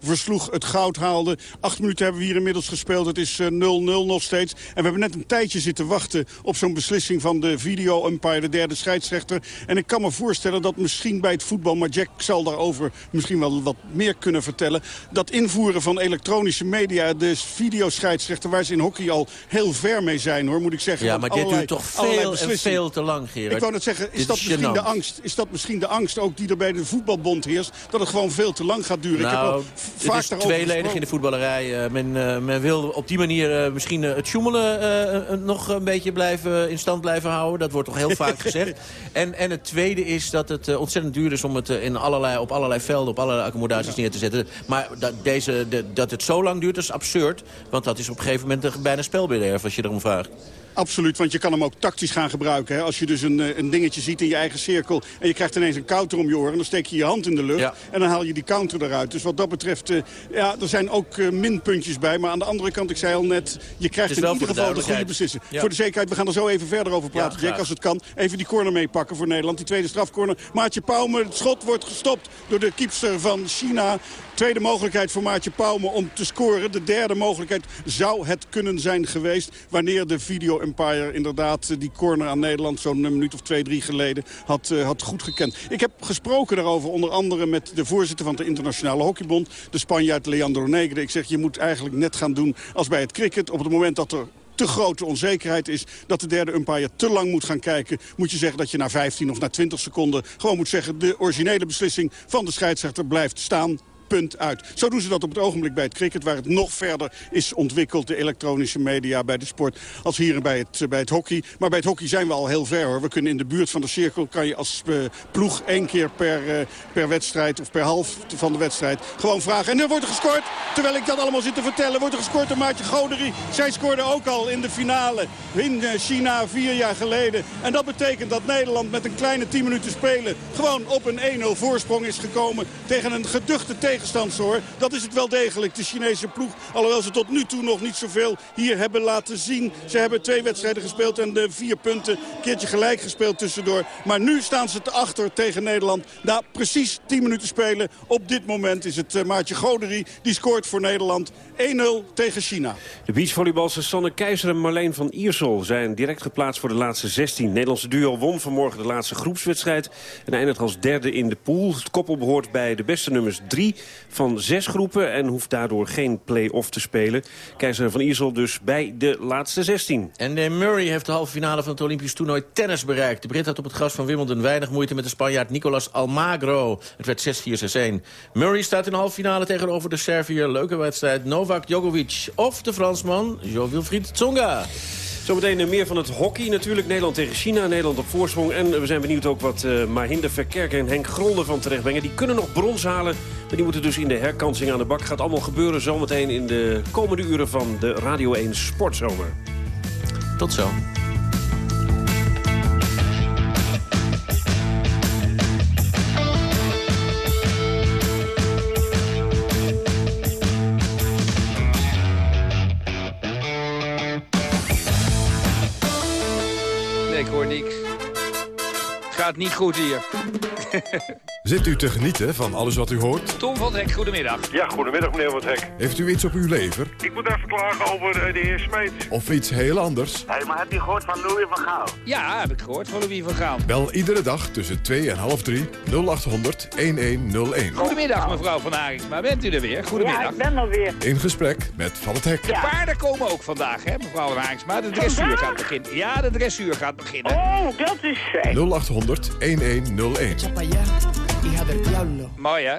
versloeg, het goud haalde. Acht minuten hebben we hier inmiddels gespeeld. Het is eh, 0-0 nog steeds. En we hebben net een tijdje zitten wachten op zo'n beslissing van de video-umpire... de derde scheidsrechter. En ik kan me voorstellen dat misschien bij het voetbal... maar Jack zal daarover misschien wel wat meer kunnen vertellen... dat invoeren van elektronische media, de videoscheidsrechter... waar ze in hockey al heel ver mee zijn, hoor, moet ik zeggen. Ja, maar dit allerlei- duurt toch veel en veel te lang, Gerard. Ik wou net zeggen, is Dit dat, is misschien de angst, is dat misschien de angst ook die er bij de voetbalbond heerst? Dat het gewoon veel te lang gaat duren. ik heb Nou, al het vaak is tweeledig in de voetballerij. Eh, men, eh, men wil op die manier eh, misschien het sjoemelen eh, nog een beetje blijven, in stand blijven houden. Dat wordt toch heel vaak gezegd. En, en het tweede is dat het ontzettend duur is om het in allerlei, op allerlei velden, op allerlei accommodaties neer te zetten. Maar dat, deze, de- dat het zo lang duurt, is absurd. Want dat is op een gegeven moment een- bijna spelbederf als je erom vraagt. Absoluut, want je kan hem ook tactisch gaan gebruiken. Hè? Als je dus een, eh, een dingetje ziet in je eigen cirkel... en je krijgt ineens een counter om je oren... dan steek je je hand in de lucht Ja. en dan haal je die counter eruit. Dus wat dat betreft, eh, ja, er zijn ook eh, minpuntjes bij. Maar aan de andere kant, ik zei al net... je krijgt in ieder geval de goede beslissing. Ja. Voor de zekerheid, we gaan er zo even verder over praten. Ja, Jack, als het kan, even die corner meepakken voor Nederland. Die tweede strafcorner. Maartje Pauwme, het schot wordt gestopt door de kiepster van China. Tweede mogelijkheid voor Maartje Pauwme om te scoren. De derde mogelijkheid zou het kunnen zijn geweest... wanneer de Video Empire inderdaad eh, die corner aan Nederland... zo'n eh, minuut of twee, drie geleden had, eh, had goed gekend. Ik heb gesproken daarover onder andere met de voorzitter van de Internationale Hockeybond... de Spanjaard Leandro Negre. Ik zeg, je moet eigenlijk net gaan doen als bij het cricket. Op het moment dat er te grote onzekerheid is dat de derde umpire te lang moet gaan kijken... moet je zeggen dat je na 15 of na 20 seconden gewoon moet zeggen... de originele beslissing van de scheidsrechter blijft staan. Punt uit. Zo doen ze dat op het ogenblik bij het cricket... waar het nog verder is ontwikkeld, de elektronische media bij de sport... als hier bij het, bij het hockey. Maar bij het hockey zijn we al heel ver, hoor. We kunnen in de buurt van de cirkel... kan je als eh, ploeg één keer per, eh, per wedstrijd of per half van de wedstrijd... gewoon vragen. En nu wordt er gescoord, terwijl ik dat allemaal zit te vertellen... wordt er gescoord door Maartje Goderie. Zij scoorde ook al in de finale in eh, China vier jaar geleden. En dat betekent dat Nederland met een kleine 10 minuten spelen... gewoon op een 1-0 voorsprong is gekomen tegen een geduchte tegenstander hoor. Dat is het wel degelijk, de Chinese ploeg. Alhoewel ze tot nu toe nog niet zoveel hier hebben laten zien. Ze hebben twee wedstrijden gespeeld en de vier punten. Een keertje gelijk gespeeld tussendoor. Maar nu staan ze te achter tegen Nederland. Na precies 10 minuten spelen. Op dit moment is het eh, Maartje Goderie. Die scoort voor Nederland 1-0 tegen China. De beachvolleybalsters Sanne Keizer en Marleen van Iersel zijn direct geplaatst voor de laatste 16. Het Nederlandse duo won vanmorgen de laatste groepswedstrijd en eindigt als derde in de pool. Het koppel behoort bij de beste nummers drie van zes groepen en hoeft daardoor geen play-off te spelen. Keizer en van Iersel dus bij de laatste 16. En eh, Murray heeft de halve finale van het Olympisch toernooi tennis bereikt. De Brit had op het gras van Wimbledon weinig moeite met de Spanjaard Nicolas Almagro. Het werd 6-4, 6-1. Murray staat in de halve finale tegenover de Serviër. Leuke wedstrijd Novak Djokovic of de Fransman Jo-Wilfried Tsonga. Zometeen eh, meer van het hockey natuurlijk. Nederland tegen China, Nederland op voorsprong. En we zijn benieuwd ook wat uh, Mahinder Verkerk en Henk Grolde van terechtbrengen. Die kunnen nog brons halen, maar die moeten dus in de herkansing aan de bak. Gaat allemaal gebeuren zometeen in de komende uren van de Radio 1 Sportzomer. Tot zo. Gaat niet goed hier. Zit u te genieten van alles wat u hoort? Tom van Hek, goedemiddag. Ja, goedemiddag meneer Van Hek. Heeft u iets op uw lever? Ik moet even klagen over uh, de heer Smeet. Of iets heel anders? Hé, hey, maar heb je gehoord van Louis van Gaal? Ja, heb ik gehoord van Louis van Gaal. Bel iedere dag tussen 2 en half 3 0800 1101. Goedemiddag mevrouw Van Hagingsma, bent u er weer? Goedemiddag. Ja, ik ben er weer. In gesprek met Van het Hek. De paarden komen ook vandaag, hè mevrouw Van Hagingsma. De dressuur gaat beginnen. Ja, de dressuur gaat beginnen. Oh, dat is fijn. 0800 1101. Mooi, hè?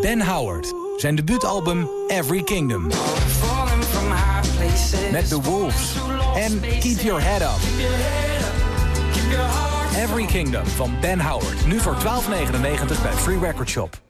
Ben Howard zijn debuutalbum Every Kingdom. Met The Wolves en Keep Your Head Up. Every Kingdom van Ben Howard. Nu voor 12,99 bij Free Record Shop.